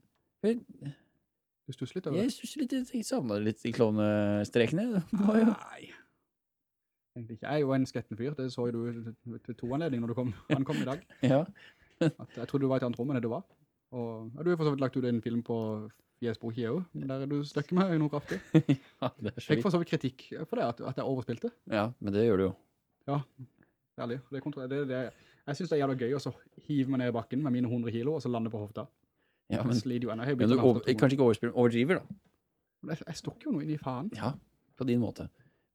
Du stusser litt over det. jeg stusser litt, jeg savna litt i klovnestrekene. Nei. Egentlig ikke. Jeg er jo en skretten fyr. Det så du til to anledninger når du kom, ankom i dag. <laughs> Ja. At jeg trodde du var i et annet rom enn det du var. Og ja, du har for så vidt lagt ut en film på Fjesbo Kjeo, der er du støkker med noe kraftig. <laughs> ja, det er så Jeg får så vidt kritikk for det, at, at jeg overspilte. Ja, men det gjør du jo. Ærlig. Det, det, det, jeg synes det er jævla gøy å så hive meg ned i bakken med mine 100 kilo, og så lande på hofta. Ja, men, jo ennå. Men du over, kanskje ikke overspiller, overdriver, da. Jeg, jeg stokker jo noe inn i faen, Ja, på din måte.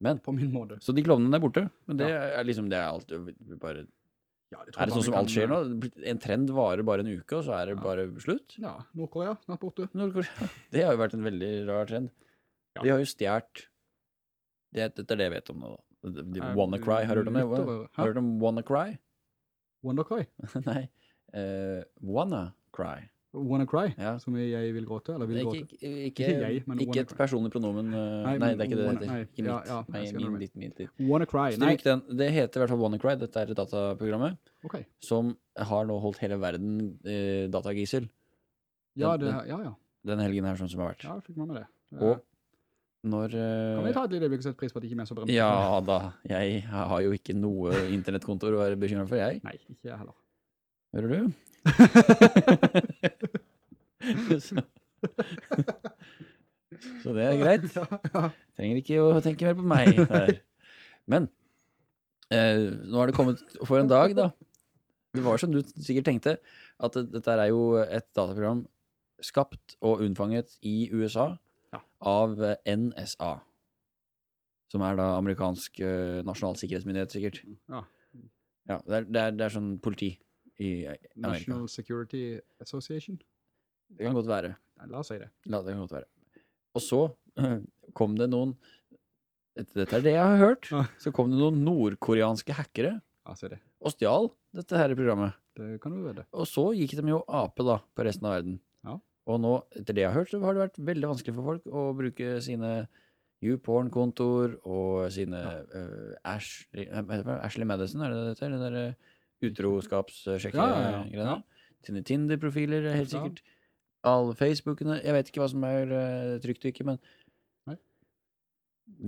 Men, på min måte. så de klovnene er borte. Men det er liksom, det er alt bare Ja, det Er det sånn som alt skjer nå? En trend varer bare en uke, og så er det Ja. bare slutt? Ja, Nordkorea, snart borte. Nord-Korea. <laughs> Det har jo vært en veldig rar trend. Ja. De har jo stjert det, Dette er det jeg vet om nå, Eh, WannaCry, har du hørt om det? Har du hørt om WannaCry? WannaCry? <laughs> Nei. Uh, WannaCry. WannaCry? Ja. Som jeg vil gråte, eller vil gråte? ikke, ikke, Ikke jeg, men ikke et personlig pronomen. uh, Nei, nei, det er ikke det. Wanna- det nei, er ikke mitt. ja, nei, min, skal min, ditt, ditt. WannaCry, nei. Stryk den. Det heter i hvert fall WannaCry. Dette er dataprogrammet okay. som har nå holdt hele verden eh, datagissel. Ja, det, ja, ja. Den helgen her sånn som har vært. Ja, jeg fikk med meg det. Og når Kan vi eh, ta et lille øyeblikk og sette pris på at ikke mer er så bremte? Ja da, jeg har jo ikke noe internettkontor å være bekymret for, jeg. Nei, ikke jeg heller. Hører du? så, <laughs> så det er greit. Trenger ikke å tenke mer på meg her. Men eh, nå har det kommet for en dag, da. Det var som du sikkert tenkte, at dette er jo et dataprogram skapt og unnfanget i USA av NSA. Som er da amerikansk eh, nasjonal sikkerhetsmyndighet, sikkert. Ja. Ja, det er, det er, det er sånn politi i Amerika. National Security Association? Det kan godt være. Nei, La oss si det. La det godt være. Og så <clears throat> kom det noen Dette er det jeg har hørt. Så kom det noen nordkoreanske hackere det. og stjal dette her programmet. Det kan du vedde. Og så gikk de jo ape da på resten av verden. Ja. Og nå, etter det jeg har hørt, så har det vært veldig vanskelig for folk å bruke sine YouPorn-kontoer og sine eh, Ashley, eh? Ashley Madison, er det det heter? Den eh, Ja, ja, ja. Utroskapssjekke-greiene. Ja. Sine Tinder-profiler, helt sikkert. Alle Facebookene. Jeg vet ikke hva som er uh, trygt og ikke, men Nei.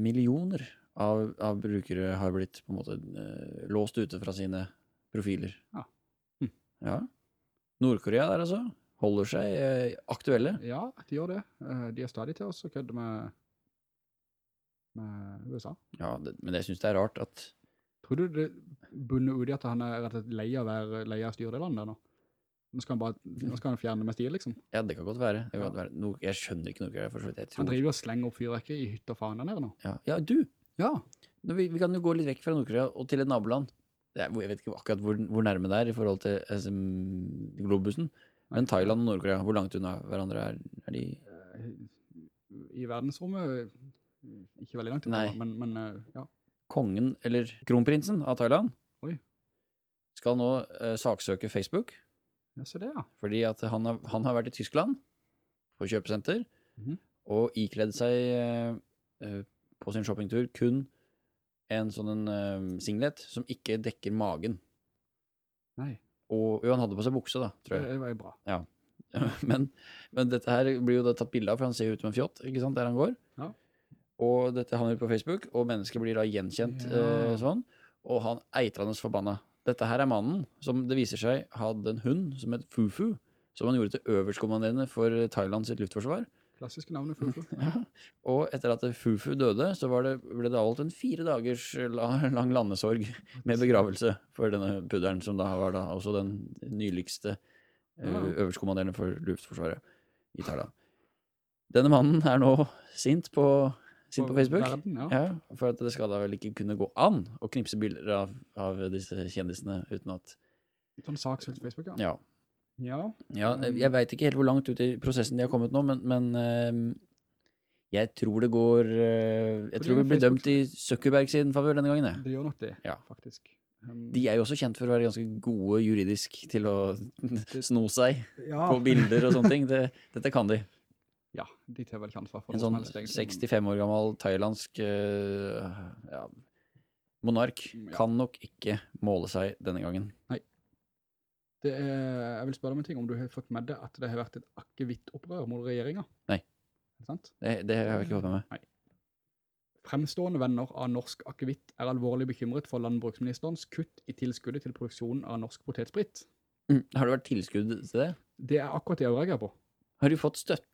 millioner av, av brukere har blitt på en måte eh, låst ute fra sine profiler. Ja. Hm. Ja. Nord-Korea der altså. Holder seg eh, aktuelle. Ja, de gjør det. Eh, De er stadig til oss og kødder med, med USA. Ja, det, men jeg syns det er rart at Tror du det bunner ut i at han er rett og slett lei av å være lei av styret i landet nå? Nå skal han bare, nå skal han fjerne med stil, liksom. Ja, det kan godt være. Kan Ja. godt være. No, jeg skjønner ikke Nord-Korea, for så vidt. Jeg Han driver og slenger opp fyrrekke i hytt og faen der nede nå. ja. ja, du! Ja. Nå, vi, vi kan jo gå litt vekk fra Nord-Korea og til et naboland. Er, jeg vet ikke akkurat hvor, hvor nærme det er i forhold til SM Globusen. Men Thailand og Nord-Korea, hvor langt unna hverandre er, er de? Eh, I verdensrommet, ikke veldig langt, unna, men, men eh, ja. Kongen, eller kronprinsen av Thailand, Oi. skal nå eh, saksøke Facebook, Ja, se det, ja. fordi at han har, han har vært i Tyskland på kjøpesenter, Mhm. og ikledd seg eh, eh, på sin shoppingtur kun en sånn en, eh, singlet som ikke dekker magen. Nei, Og jo, han hadde på seg bukse da, tror det, jeg. det var jo bra. <laughs> men, men dette her blir jo da tatt bilde av, for han ser jo ut som en fjott, ikke sant, der han går. Og dette havner på Facebook, og mennesker blir da gjenkjent Ja. uh, sånn, og han eitrende forbanna. Dette her er mannen som det viser seg hadde en hund som het Fufu, som han gjorde til øverstkommanderende for Thailand sitt luftforsvar. Klassiske navnet Fufu. <laughs> Ja. Og etter at Fufu døde, så var det, ble det avholdt en fire dagers lang landesorg med begravelse for denne pudderen, som da var da også den nyligste eh, øverstkommanderende for luftforsvaret i Thailand. Denne mannen er nå sint på, sint på Facebook. Verden, ja. Ja, for at det skal da vel ikke kunne gå an å knipse bilder av, av disse kjendisene uten at saksfelt på Facebook, ja. Ja. Ja, jeg veit ikke helt hvor langt ut i prosessen de har kommet nå, men, men eh, jeg tror det går eh, Jeg tror vi blir dømt i Zuckerberg sin favør denne gangen, jeg. det gjør nok det, Ja. faktisk. Um, De er jo også kjent for å være ganske gode juridisk til å <laughs> sno seg på bilder og sånne ting. <laughs> Det, dette kan de. Ja, de tar vel ikke ansvar for En sånn helst, 65 år gammel thailandsk uh, ja, monark Ja. kan nok ikke måle seg denne gangen. Det er, jeg vil spørre om en ting, om du har fått med deg at det har vært et akevittopprør mot regjeringen? Nei. Det sant? Det, det har jeg ikke fått med meg. Fremstående venner av norsk akevitt er alvorlig bekymret for landbruksministerens kutt i tilskuddet til produksjonen av norsk potetsprit. Mm. Har det vært tilskudd til det? Det er akkurat det jeg reagerer på. Har du fått støtte?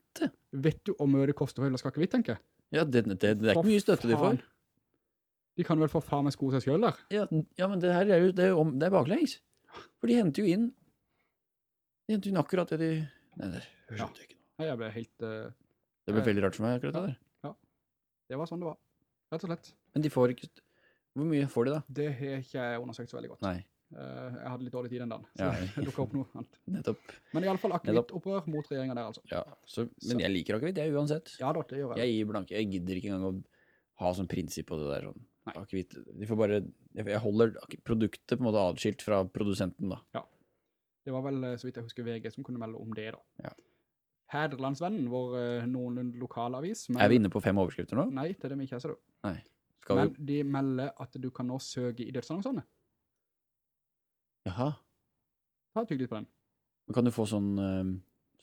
Vet du om mye det koster for Hellas akevitt, tenker jeg? Ja, det, det, det er For ikke mye støtte de får. De kan vel få faen meg sko seg selv der? Ja, ja, men det her er jo det er, om, det er baklengs. For de henter jo inn De henter jo inn akkurat det de Nei, det skjønte jeg ikke noe. Nei, jeg ble helt... uh, Det ble veldig rart for meg, akkurat det der. det var sånn det var. Rett og slett. Men de får ikke Hvor mye får de, da? Det har ikke jeg undersøkt så veldig godt. Nei, Eh, jeg hadde litt dårlig tid den dagen, så Ja. <laughs> det dukket opp noe annet. nettopp. Men i alle fall akevittopprør mot regjeringen der, altså. Ja, så, Så- men jeg liker akevitt, jeg uansett. Ja da, det gjør jeg. Jeg gir blanke. Jeg gidder ikke engang å ha sånn prinsipp på det der. Sånn. Nei. akevitt. De får bare Jeg holder produktet på en måte adskilt fra produsenten, da. Det var vel, eh, så vidt jeg husker, VG som kunne melde om det da. Ja. Fædrelandsvennen, vår eh, noenlunde lokalavis. Er vi inne på fem overskrifter nå? Nei, det er det vi ikke er, ser du. Skal Men vi de melder at du kan nå søke i dødsannonsene. Jaha. Ta tygg litt på den. Men Kan du få sånn eh,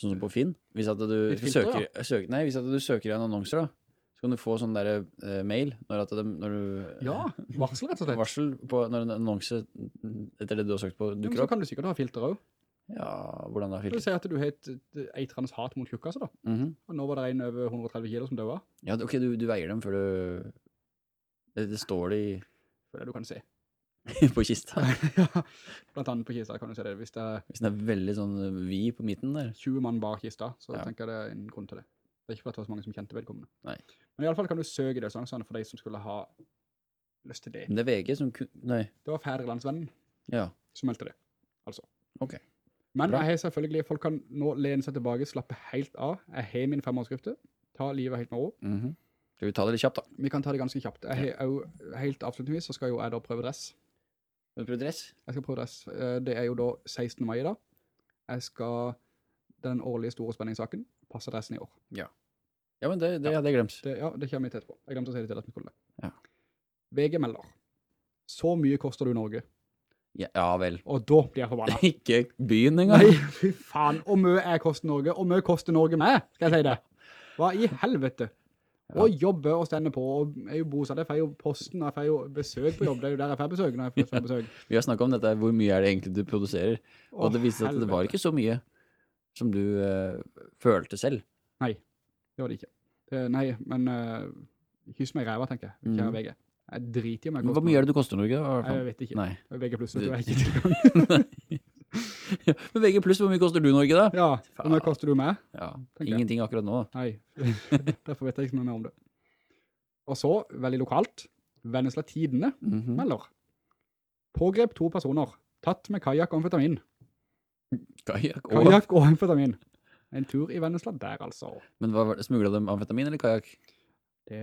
Sånn som på Finn? Hvis at du filter, søker, søker Nei, hvis at du søker i en annonser, da, så kan du få sånn derre eh, mail når, de, når du <laughs> Ja, varsel rett og slett. Varsel på når en annonse etter det du har søkt på, dukker opp. så kan du sikkert ha filter også. Ja, hvordan da? Du Filter? sier at du har et et eitrende hat mot tjukkaser da. Mhm. Og nå var det en over 130 kilo som døde. Ja, ok, du, du veier dem før du Det, det står det i, det du kan se. <laughs> på kista. <laughs> ja, blant annet på kista kan du se det. Hvis det er Hvis det er veldig sånn vi på midten der. 20 mann bak kista, så Ja. tenker jeg det er en grunn til det. Det er ikke for at det var så mange som kjente vedkommende. Nei. Men i alle fall kan du søke i sånn, for de som skulle ha lyst til det. Men det er VG som. Nei. Det var Færelandsvennen Ja. som meldte det, altså. Ok. Men Bra. jeg har selvfølgelig, folk kan nå lene seg tilbake, slappe helt av. Jeg har min fem årskrifter. Ta livet helt med ro. Mhm. Skal vi ta det litt kjapt, da? Vi kan ta det ganske kjapt. Jeg har jo, helt avslutningsvis, så skal jo jeg da prøve dress. Skal du prøve dress? Jeg skal prøve dress. Eh, Det er jo da 16. mai da. Jeg skal, den årlige store spenningssaken, passe dressen i år. Ja, men det, det hadde jeg glemt. Det, ja, det kommer jeg til etterpå. Jeg glemte å si det til at vi skulle. Ja. VG melder. Så mye koster du Norge. Ja, ja vel. Og da blir jeg forbanna. <laughs> Ikke byen engang. Nei, fy faen. Og mye er koster Norge, og mye koster Norge med, skal jeg si det. <laughs> Hva i helvete? Og jobbe og stende på, og jeg er jo bosatt, jeg får jo posten, jeg får jo besøk på jobb, det er jo der jeg får besøk når jeg får besøk. <laughs> Vi har snakket om dette, hvor mye er det egentlig du produserer? Og Åh, det viser seg at det var ikke så mye som du uh, følte selv. Nei, Det var det ikke. Det, nei, men uh, hyss meg i ræva, tenker jeg, kjære mm. VG. Jeg driter i om jeg Men Hvor mye er det du koster Norge? Jeg vet ikke. Nei. VG pluss, Du- du, jeg ikke <laughs> tilgang. <laughs> <laughs> Men VG hvor mye koster du Norge da? Ja, hvor mye koster du meg? Ja, jeg. ingenting akkurat nå. Nei, <laughs> derfor vet jeg ikke noe mer om det. Og så, veldig lokalt, Vennesla Tidene Mhm. melder. Pågrep to personer, tatt med kajak og amfetamin. Kajak og... Kajak og amfetamin. En tur i Vennesla der, altså. Men hva var det? Smuglet de amfetamin eller kajak? Det,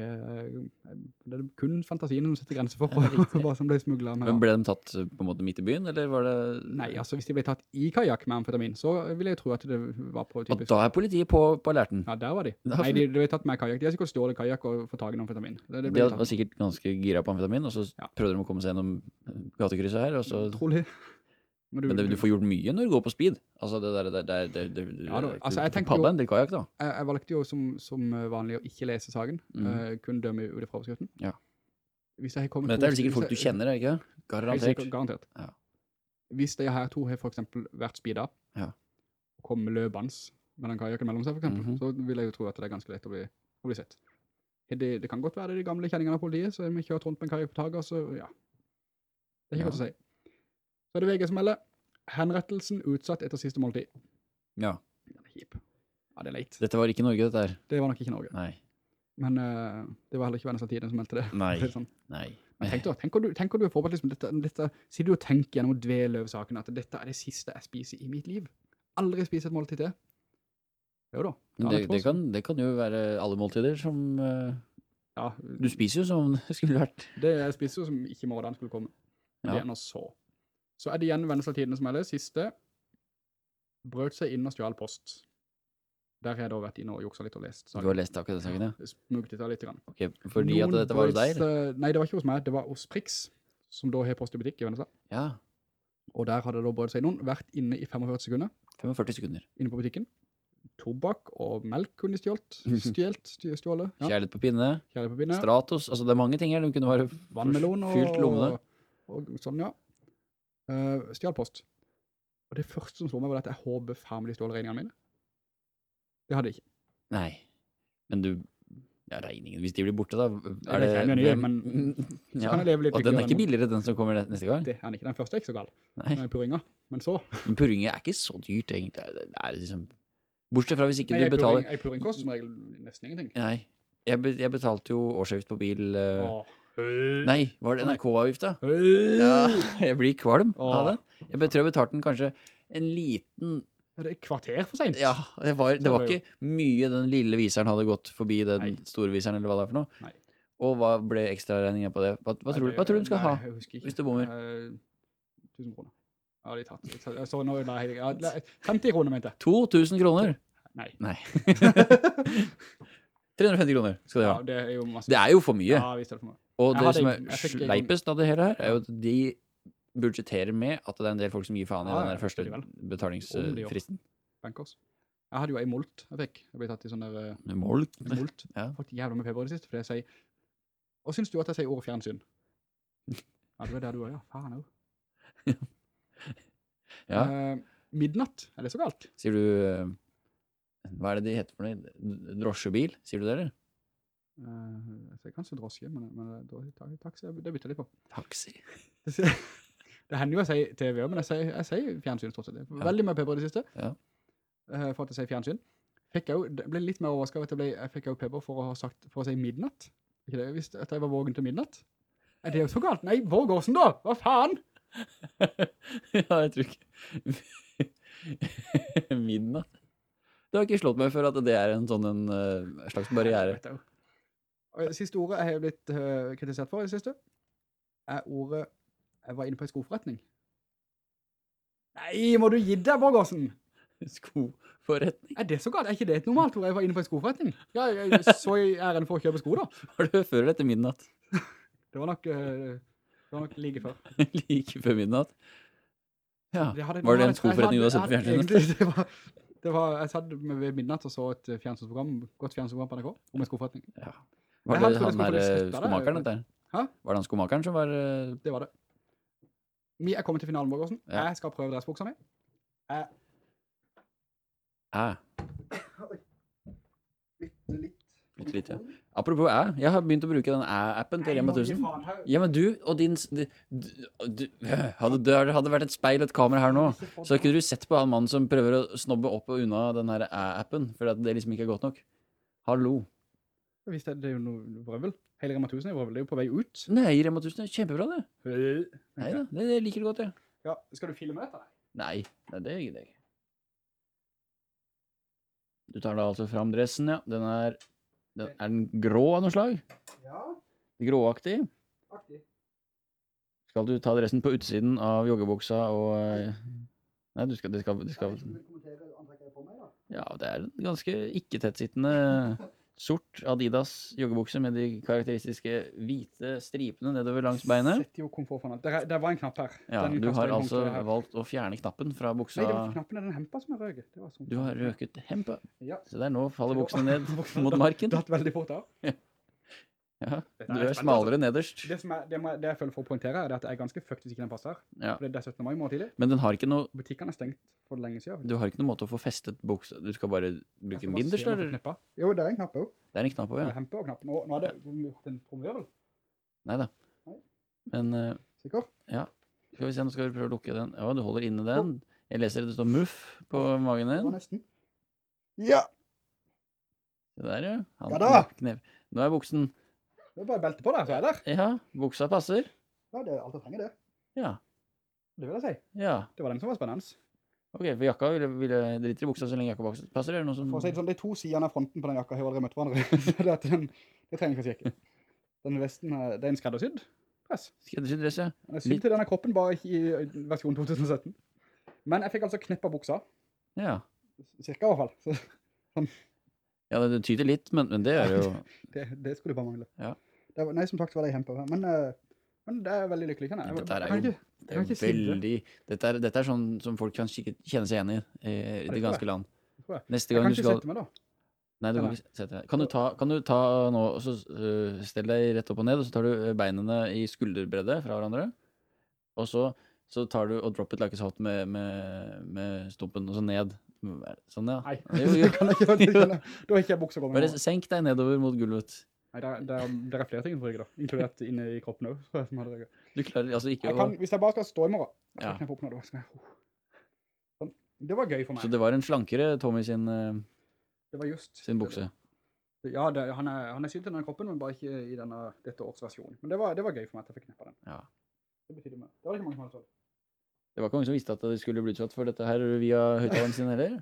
det er kun fantasien som setter grenser for <laughs> hva som ble smuglet med. Men ble de tatt eh, på en måte midt i byen, eller var det... Nei, altså hvis de ble tatt i kajak med amfetamin, så vil jeg tro at det var på typisk... Og da er politiet på, på alerten. Ja, der var de. Da- Nei, de, de ble tatt med kajak. De har sikkert stjålet kajak og fått tag i amfetamin. Det, det De var tatt. sikkert ganske gira på amfetamin, og så Ja. prøvde de å komme seg gjennom gatekrysset her, og så... Trolig. Men du, Men det, du får gjort mye når du går på speed. Altså det der, det det, det, det, Ja, da, altså, jeg tenkte padden, jo- kajak jeg, jeg valgte jo som, som vanlig å ikke lese saken, Mm. Uh, kun dømme ut fra overskriften. Ja. Men dette er vel sikkert folk du kjenner, er ikke? Garantert. sikkert, garantert. Ja. Hvis de her to har for eksempel vært speeda, Ja. og kommer løbans med den kajakken mellom seg for eksempel, Mhm. så vil jeg jo tro at det er ganske lett å bli, å bli sett. Det, det kan godt være det de gamle kjenningene av politiet, så vi kjørt rundt med en kajak på taget, så ja. Det er ikke godt å si. Så er det VG som melder, henrettelsen utsatt etter siste måltid. Ja. Den er kjip. Ja, det er leit. Dette var ikke Norge, dette her. Det var nok ikke Norge. Nei. Men uh, det var heller ikke Vennesla Tiden som meldte det. Nei. <laughs> Det sånn. Nei. Men tenk, da, tenk, du, tenk du er forberedt liksom, dette, dette, sier du og tenker gjennom å dvele over saken, at dette er det siste jeg spiser i mitt liv. Aldri spiser et måltid til. Jo da. Det, det, kan, det kan jo være alle måltider som Uh, Ja, Du spiser jo som det skulle vært. det jeg spiser jo som ikke morgenen skulle komme. Men Ja. det er noe så. Så er det igjen Vennesla Tidene som melder. Siste, brøt seg inn og stjal post. Der har jeg da vært inne og juksa litt og lest Du har lest akkurat den saken, ja? Smugt litt av litt. Grann. Ok, fordi at dette var hos deg, seg- Nei, det var ikke hos meg. Det var hos Prix, som da har post i butikk i Vennesla. Ja. Og der hadde da brøt seg noen vært inne i 45 sekunder. 45 sekunder. inne på butikken. Tobakk og melk kunne de stjålet. <laughs> Stjålet, stj- stjålet. Ja, Kjærlighet på pinne. kjærlighet på pinne. Stratos. Altså, det er mange ting her. De kunne bare Vannmelon og, fylt lommene. og, og sånn, ja. Uh, stjal post. Og det første som slår meg var at jeg håper faen meg de stjal regningene mine. Det hadde jeg ikke. Nei. Men du Ja, regningen. Hvis de blir borte, da Jeg det, ikke, nye, men så ja. kan jeg leve litt Og den er ikke billigere, den som kommer neste gang. Det er ikke den første er ikke så gal. Nei. Den er purringa. Men så Men Purringa er ikke så dyrt, egentlig. Det er liksom Bortsett fra hvis ikke Nei, du betaler purring, jeg purring koster som regel nesten ingenting. Nei. Jeg, be, jeg betalte jo årsavgift på bil uh, Åh. Nei, var det NRK-avgifta? Ja, <laughs> jeg blir kvalm av det. Jeg tror jeg betalte den kanskje en liten et kvarter for sent? Ja, det var, det var ikke mye den lille viseren hadde gått forbi den Nei. store viseren, eller hva det er for noe. Nei. Og hva ble ekstraregninga på det? Hva, hva, tror, du- hva tror du de skal Nei, ha? jeg hvis du bommer? Eh, 1000 kroner. Ja, de tatt. Jeg Jeg så nå, nei, ja, 50 kroner mente jeg. 2000 kroner? Nei. Nei. <laughs> 350 kroner skal de ha. Ja, det er jo masse. Det er jo for mye. Ja, visst er det for meg. Og det hadde som er sleipest av det hele her, er jo at de budsjetterer med at det er en del folk som gir faen i Ja, den der første betalingsfristen. Bankers. Jeg hadde jo ei molt jeg fikk. Jeg ble tatt i sånn der eh, Molt. molt. Ja. Fått jævla med pepper i det siste, fordi jeg sier Og synes du at jeg sier ordet fjernsyn? <laughs> Ja, det var der du var, ja. Faen jo. <laughs> Ja. Uh, midnatt, er det så galt? Sier du eh, Hva er det de heter for noe? Drosjebil? Sier du det, eller? Uh, jeg kan kanskje drosje, men, men taxi, det bytter jeg litt på. Taxi. <laughs> Det, hender jo jeg sier TV men jeg sier, jeg sier fjernsyn stort sett. Veldig mye pepper i det siste. Ja. eh, for at jeg sier fjernsyn. Fikk jeg, jo, det ble litt mer overrasket at jeg, ble, jeg fikk jo pepper for å ha sagt, for å si midnatt. Ikke det, hvis at jeg var vågen til midnatt. Er det jo så galt? Nei, Vågåsen da! Hva faen? <laughs> ja, jeg tror ikke <laughs> Midnatt. Det har ikke slått meg før at det er en sånn en eh, slags barriere. Vet jeg jo. Og det siste ordet jeg har blitt uh, kritisert for i det siste, er ordet jeg var inne på en skoforretning. Nei, må du gi deg, Borgårdsen! Skoforretning. Er det så galt? Er ikke det et normalt ord? Jeg var inne på en skoforretning. Ja, jeg så i æren for å kjøpe sko da. <laughs> Var det før eller etter midnatt? <laughs> Det var nok, uh, det var nok like før. <laughs> like før midnatt? Ja. det hadde- Var det jeg en hadde- skoforretning du har sett på hadde- fjernsynet? Det var, det var, jeg satt ved midnatt og så et fjernsynsprogram, godt fjernsynsprogram på NRK, om en skoforretning. ja. Jeg Var det han der eh, skomakeren, dette? Hæ? Var det han skomakeren som var eh, Det var det. Vi er kommet til finalen, Borgårdsen. Ja. Jeg skal prøve dressbuksa mi. Jeg <coughs> æ? litt. Litt, litt, ja. Apropos æ, jeg har begynt å bruke den æ-appen til Rema 1000. Ja, men du og din du, du, du, hadde, det hadde vært et speil et kamera her nå, så kunne du sett på han mannen som prøver å snobbe opp og unna den her æ-appen, for det liksom ikke er godt nok. Hallo. Hvis det, det er jo noe vrøvel. Hele Rema 1000 er vrøvel. Det er jo på vei ut. Nei, Rema 1000 er kjempebra, det. Nei da, det, det liker du godt, ja. Ja, skal du filme dette? Nei, nei, det gidder jeg ikke. Du tar da altså fram dressen, ja. Den er, den, er den grå av noe slag? Ja, Gråaktig? aktig. Skal du ta dressen på utsiden av joggebuksa og eh, Nei, du skal, det skal, det skal. Ja, det er en ganske ikke-tettsittende <laughs> sort Adidas joggebukse med de karakteristiske hvite stripene nedover langs beinet. Setter jo komfort for. Der, er- der var en knapp her. Ja, Den du har altså valgt å fjerne knappen fra Nei, buksa. det var knappen, er den hempa som er var sånn. Du har røket hempa. Ja. Se der, nå faller buksene ned <laughs> mot marken. Datt veldig fort av. Ja, <laughs> Dette du er er smalere nederst. Det, som er, det, må, jeg- det jeg føler for å poengtere er at det er ganske fucked hvis ikke den passer. Ja. For det er 17. mai i morgen tidlig. Men den har ikke noe Butikkene er stengt for lenge siden. Du har ikke noen måte å få festet buksa Du skal bare bruke en binders, eller? Jo, det er en knapp også. Det er en knapp på, Det ja. hempe og knapp. Nå, nå er det en trommevirvel. Nei da. Nei. Men Uh, Sikker? skal vi se, nå skal vi prøve å lukke den. Ja, du holder inne den. Jeg leser det står muff på magen Det var din. nesten. Ja! Det der, ja. Han- Ja da! knep. Nå er buksen Det er bare belte på der, så er jeg der. Ja, buksa passer. Ja, det er alt jeg trenger det. Ja. Det vil jeg si. Ja. Det var den som var spennende. Ok, for jakka ville, ville driter i buksa så lenge jakka passer, det noe som For å si det sånn, de to sidene av fronten på den jakka har jo aldri møtt hverandre. <laughs> så det, den, det trenger jeg ikke å sjekke. Den vesten, er- det er en skreddersydd dress. Skreddersydd dress, ja. Den er sydd til denne kroppen bare i versjon 2017. Men jeg fikk altså kneppa buksa. Ja. Cirka i hvert fall. <laughs> Så Ja, det tyter litt, men, men det er jo <laughs> det, det skulle bare mangle. Ja. Det var, nei, som sagt var det hjemme på, Men, eh, men det er veldig lykkelig, kan jeg. Dette er jo- Det er veldig dette er, dette er sånn som folk kan kjenne seg igjen i i, i det ganske land. tror jeg. skal... Jeg kan ikke skal sette meg da. Nei, du kan ikke sette deg. Kan du ta, kan du ta nå så uh, stell deg rett opp og ned, og så tar du beinene i skulderbredde fra hverandre. Og så, så tar du og dropper et like hot med, med, med stumpen, og så ned. Sånn, ja. Nei, Jo, jo. <laughs> det kan jeg ikke. Da har ikke jeg buksa Bare senk deg nedover mot gulvet. Nei, det er, det, er, det er flere ting for ryggen da. Inkludert inne i kroppen også. som hadde. Du klarer altså ikke å kan, hvis jeg bare skal stå i morgen, Ja. opp. Sånn. Det var gøy for meg. Så det var en slankere Tommy sin, Det var just... sin bukse. Ja, det, han, er, han er synt i denne kroppen, men bare ikke i denne, dette års versjon. Men det var, det var gøy for meg at jeg fikk kneppa den. Ja. Det betydde meg. Det var ikke mange som hadde sånn. Det var ikke mange som visste at det skulle bli utsatt for dette her via høytalen sin heller.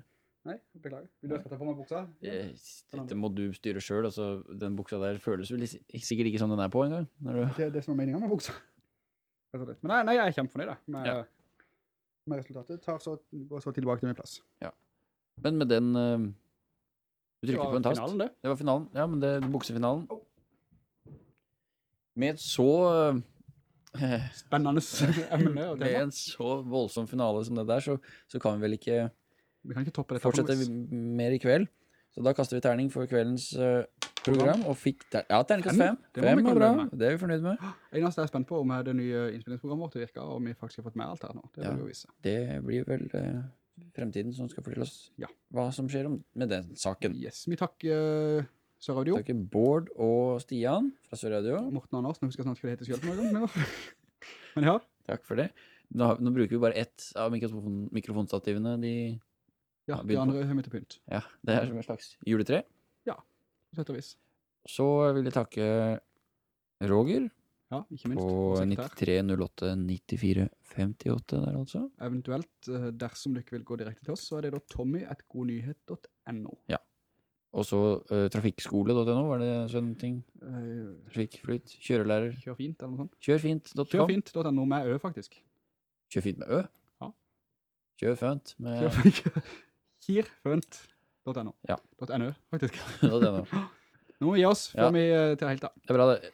Nei, beklager. Vil du at jeg meg buksa? Eh, Dette må du styre selv. Altså, den buksa der føles vel sikkert ikke som den er på engang. du- Det er det som er meningen med buksa. Men nei, nei, jeg er kjempefornøyd da, med, Ja. med resultatet. Tar så, går så tilbake til min plass. Men med den eh, Du trykket på en tast. finalen, det. Det var finalen. Ja, men det er buksefinalen. Med et så eh, <laughs> Spennende <laughs> emne Med en så voldsom finale som det der, så, så kan vi vel ikke Vi kan ikke toppe det. fortsette mer i kveld. Så da kaster vi terning for kveldens uh, program, og fikk ter ja, terningkast Fem. fem. Er bra. Det er vi fornøyd med. <gasps> Eneste jeg er spent på om det nye innspillingsprogrammet vårt virker, og om vi faktisk har fått med alt her nå. Det Ja. vi. Det blir vel uh, fremtiden som skal fortelle oss Ja. hva som skjer om, med den saken. Yes, vi takker uh, Sør-Audio, Takker Bård og Stian fra Sør-Radio. Morten Anders, nå husker jeg snart hva det heter selv på noen gang. men- ja, Takk for det. Nå, nå bruker vi bare ett av mikrofon, mikrofonstativene. De, ja, Ja, de andre har vi til pynt, ja, det er som et slags juletre. på sett og vis. Så vil jeg takke Roger Ja, ikke minst. på og sekretær. 93 08 94 58 der altså. Eventuelt, eh, dersom du ikke vil gå direkte til oss, så er det da tommy.godnyhet.no. Og så uh, trafikkskole.no, var det sånne ting? Uh, Trafikkflyt, kjørelærer. Kjør fint, eller noe sånt. Kjørfint.com. Kjørfint.no med ø, faktisk. Kjør fint med ø. Ja. Kjør fønt med Kjør- Kirfønt.no. Ja. .no, faktisk. <laughs> .no. Nå gi oss før Ja. vi eh, tar helt av. Det er bra det.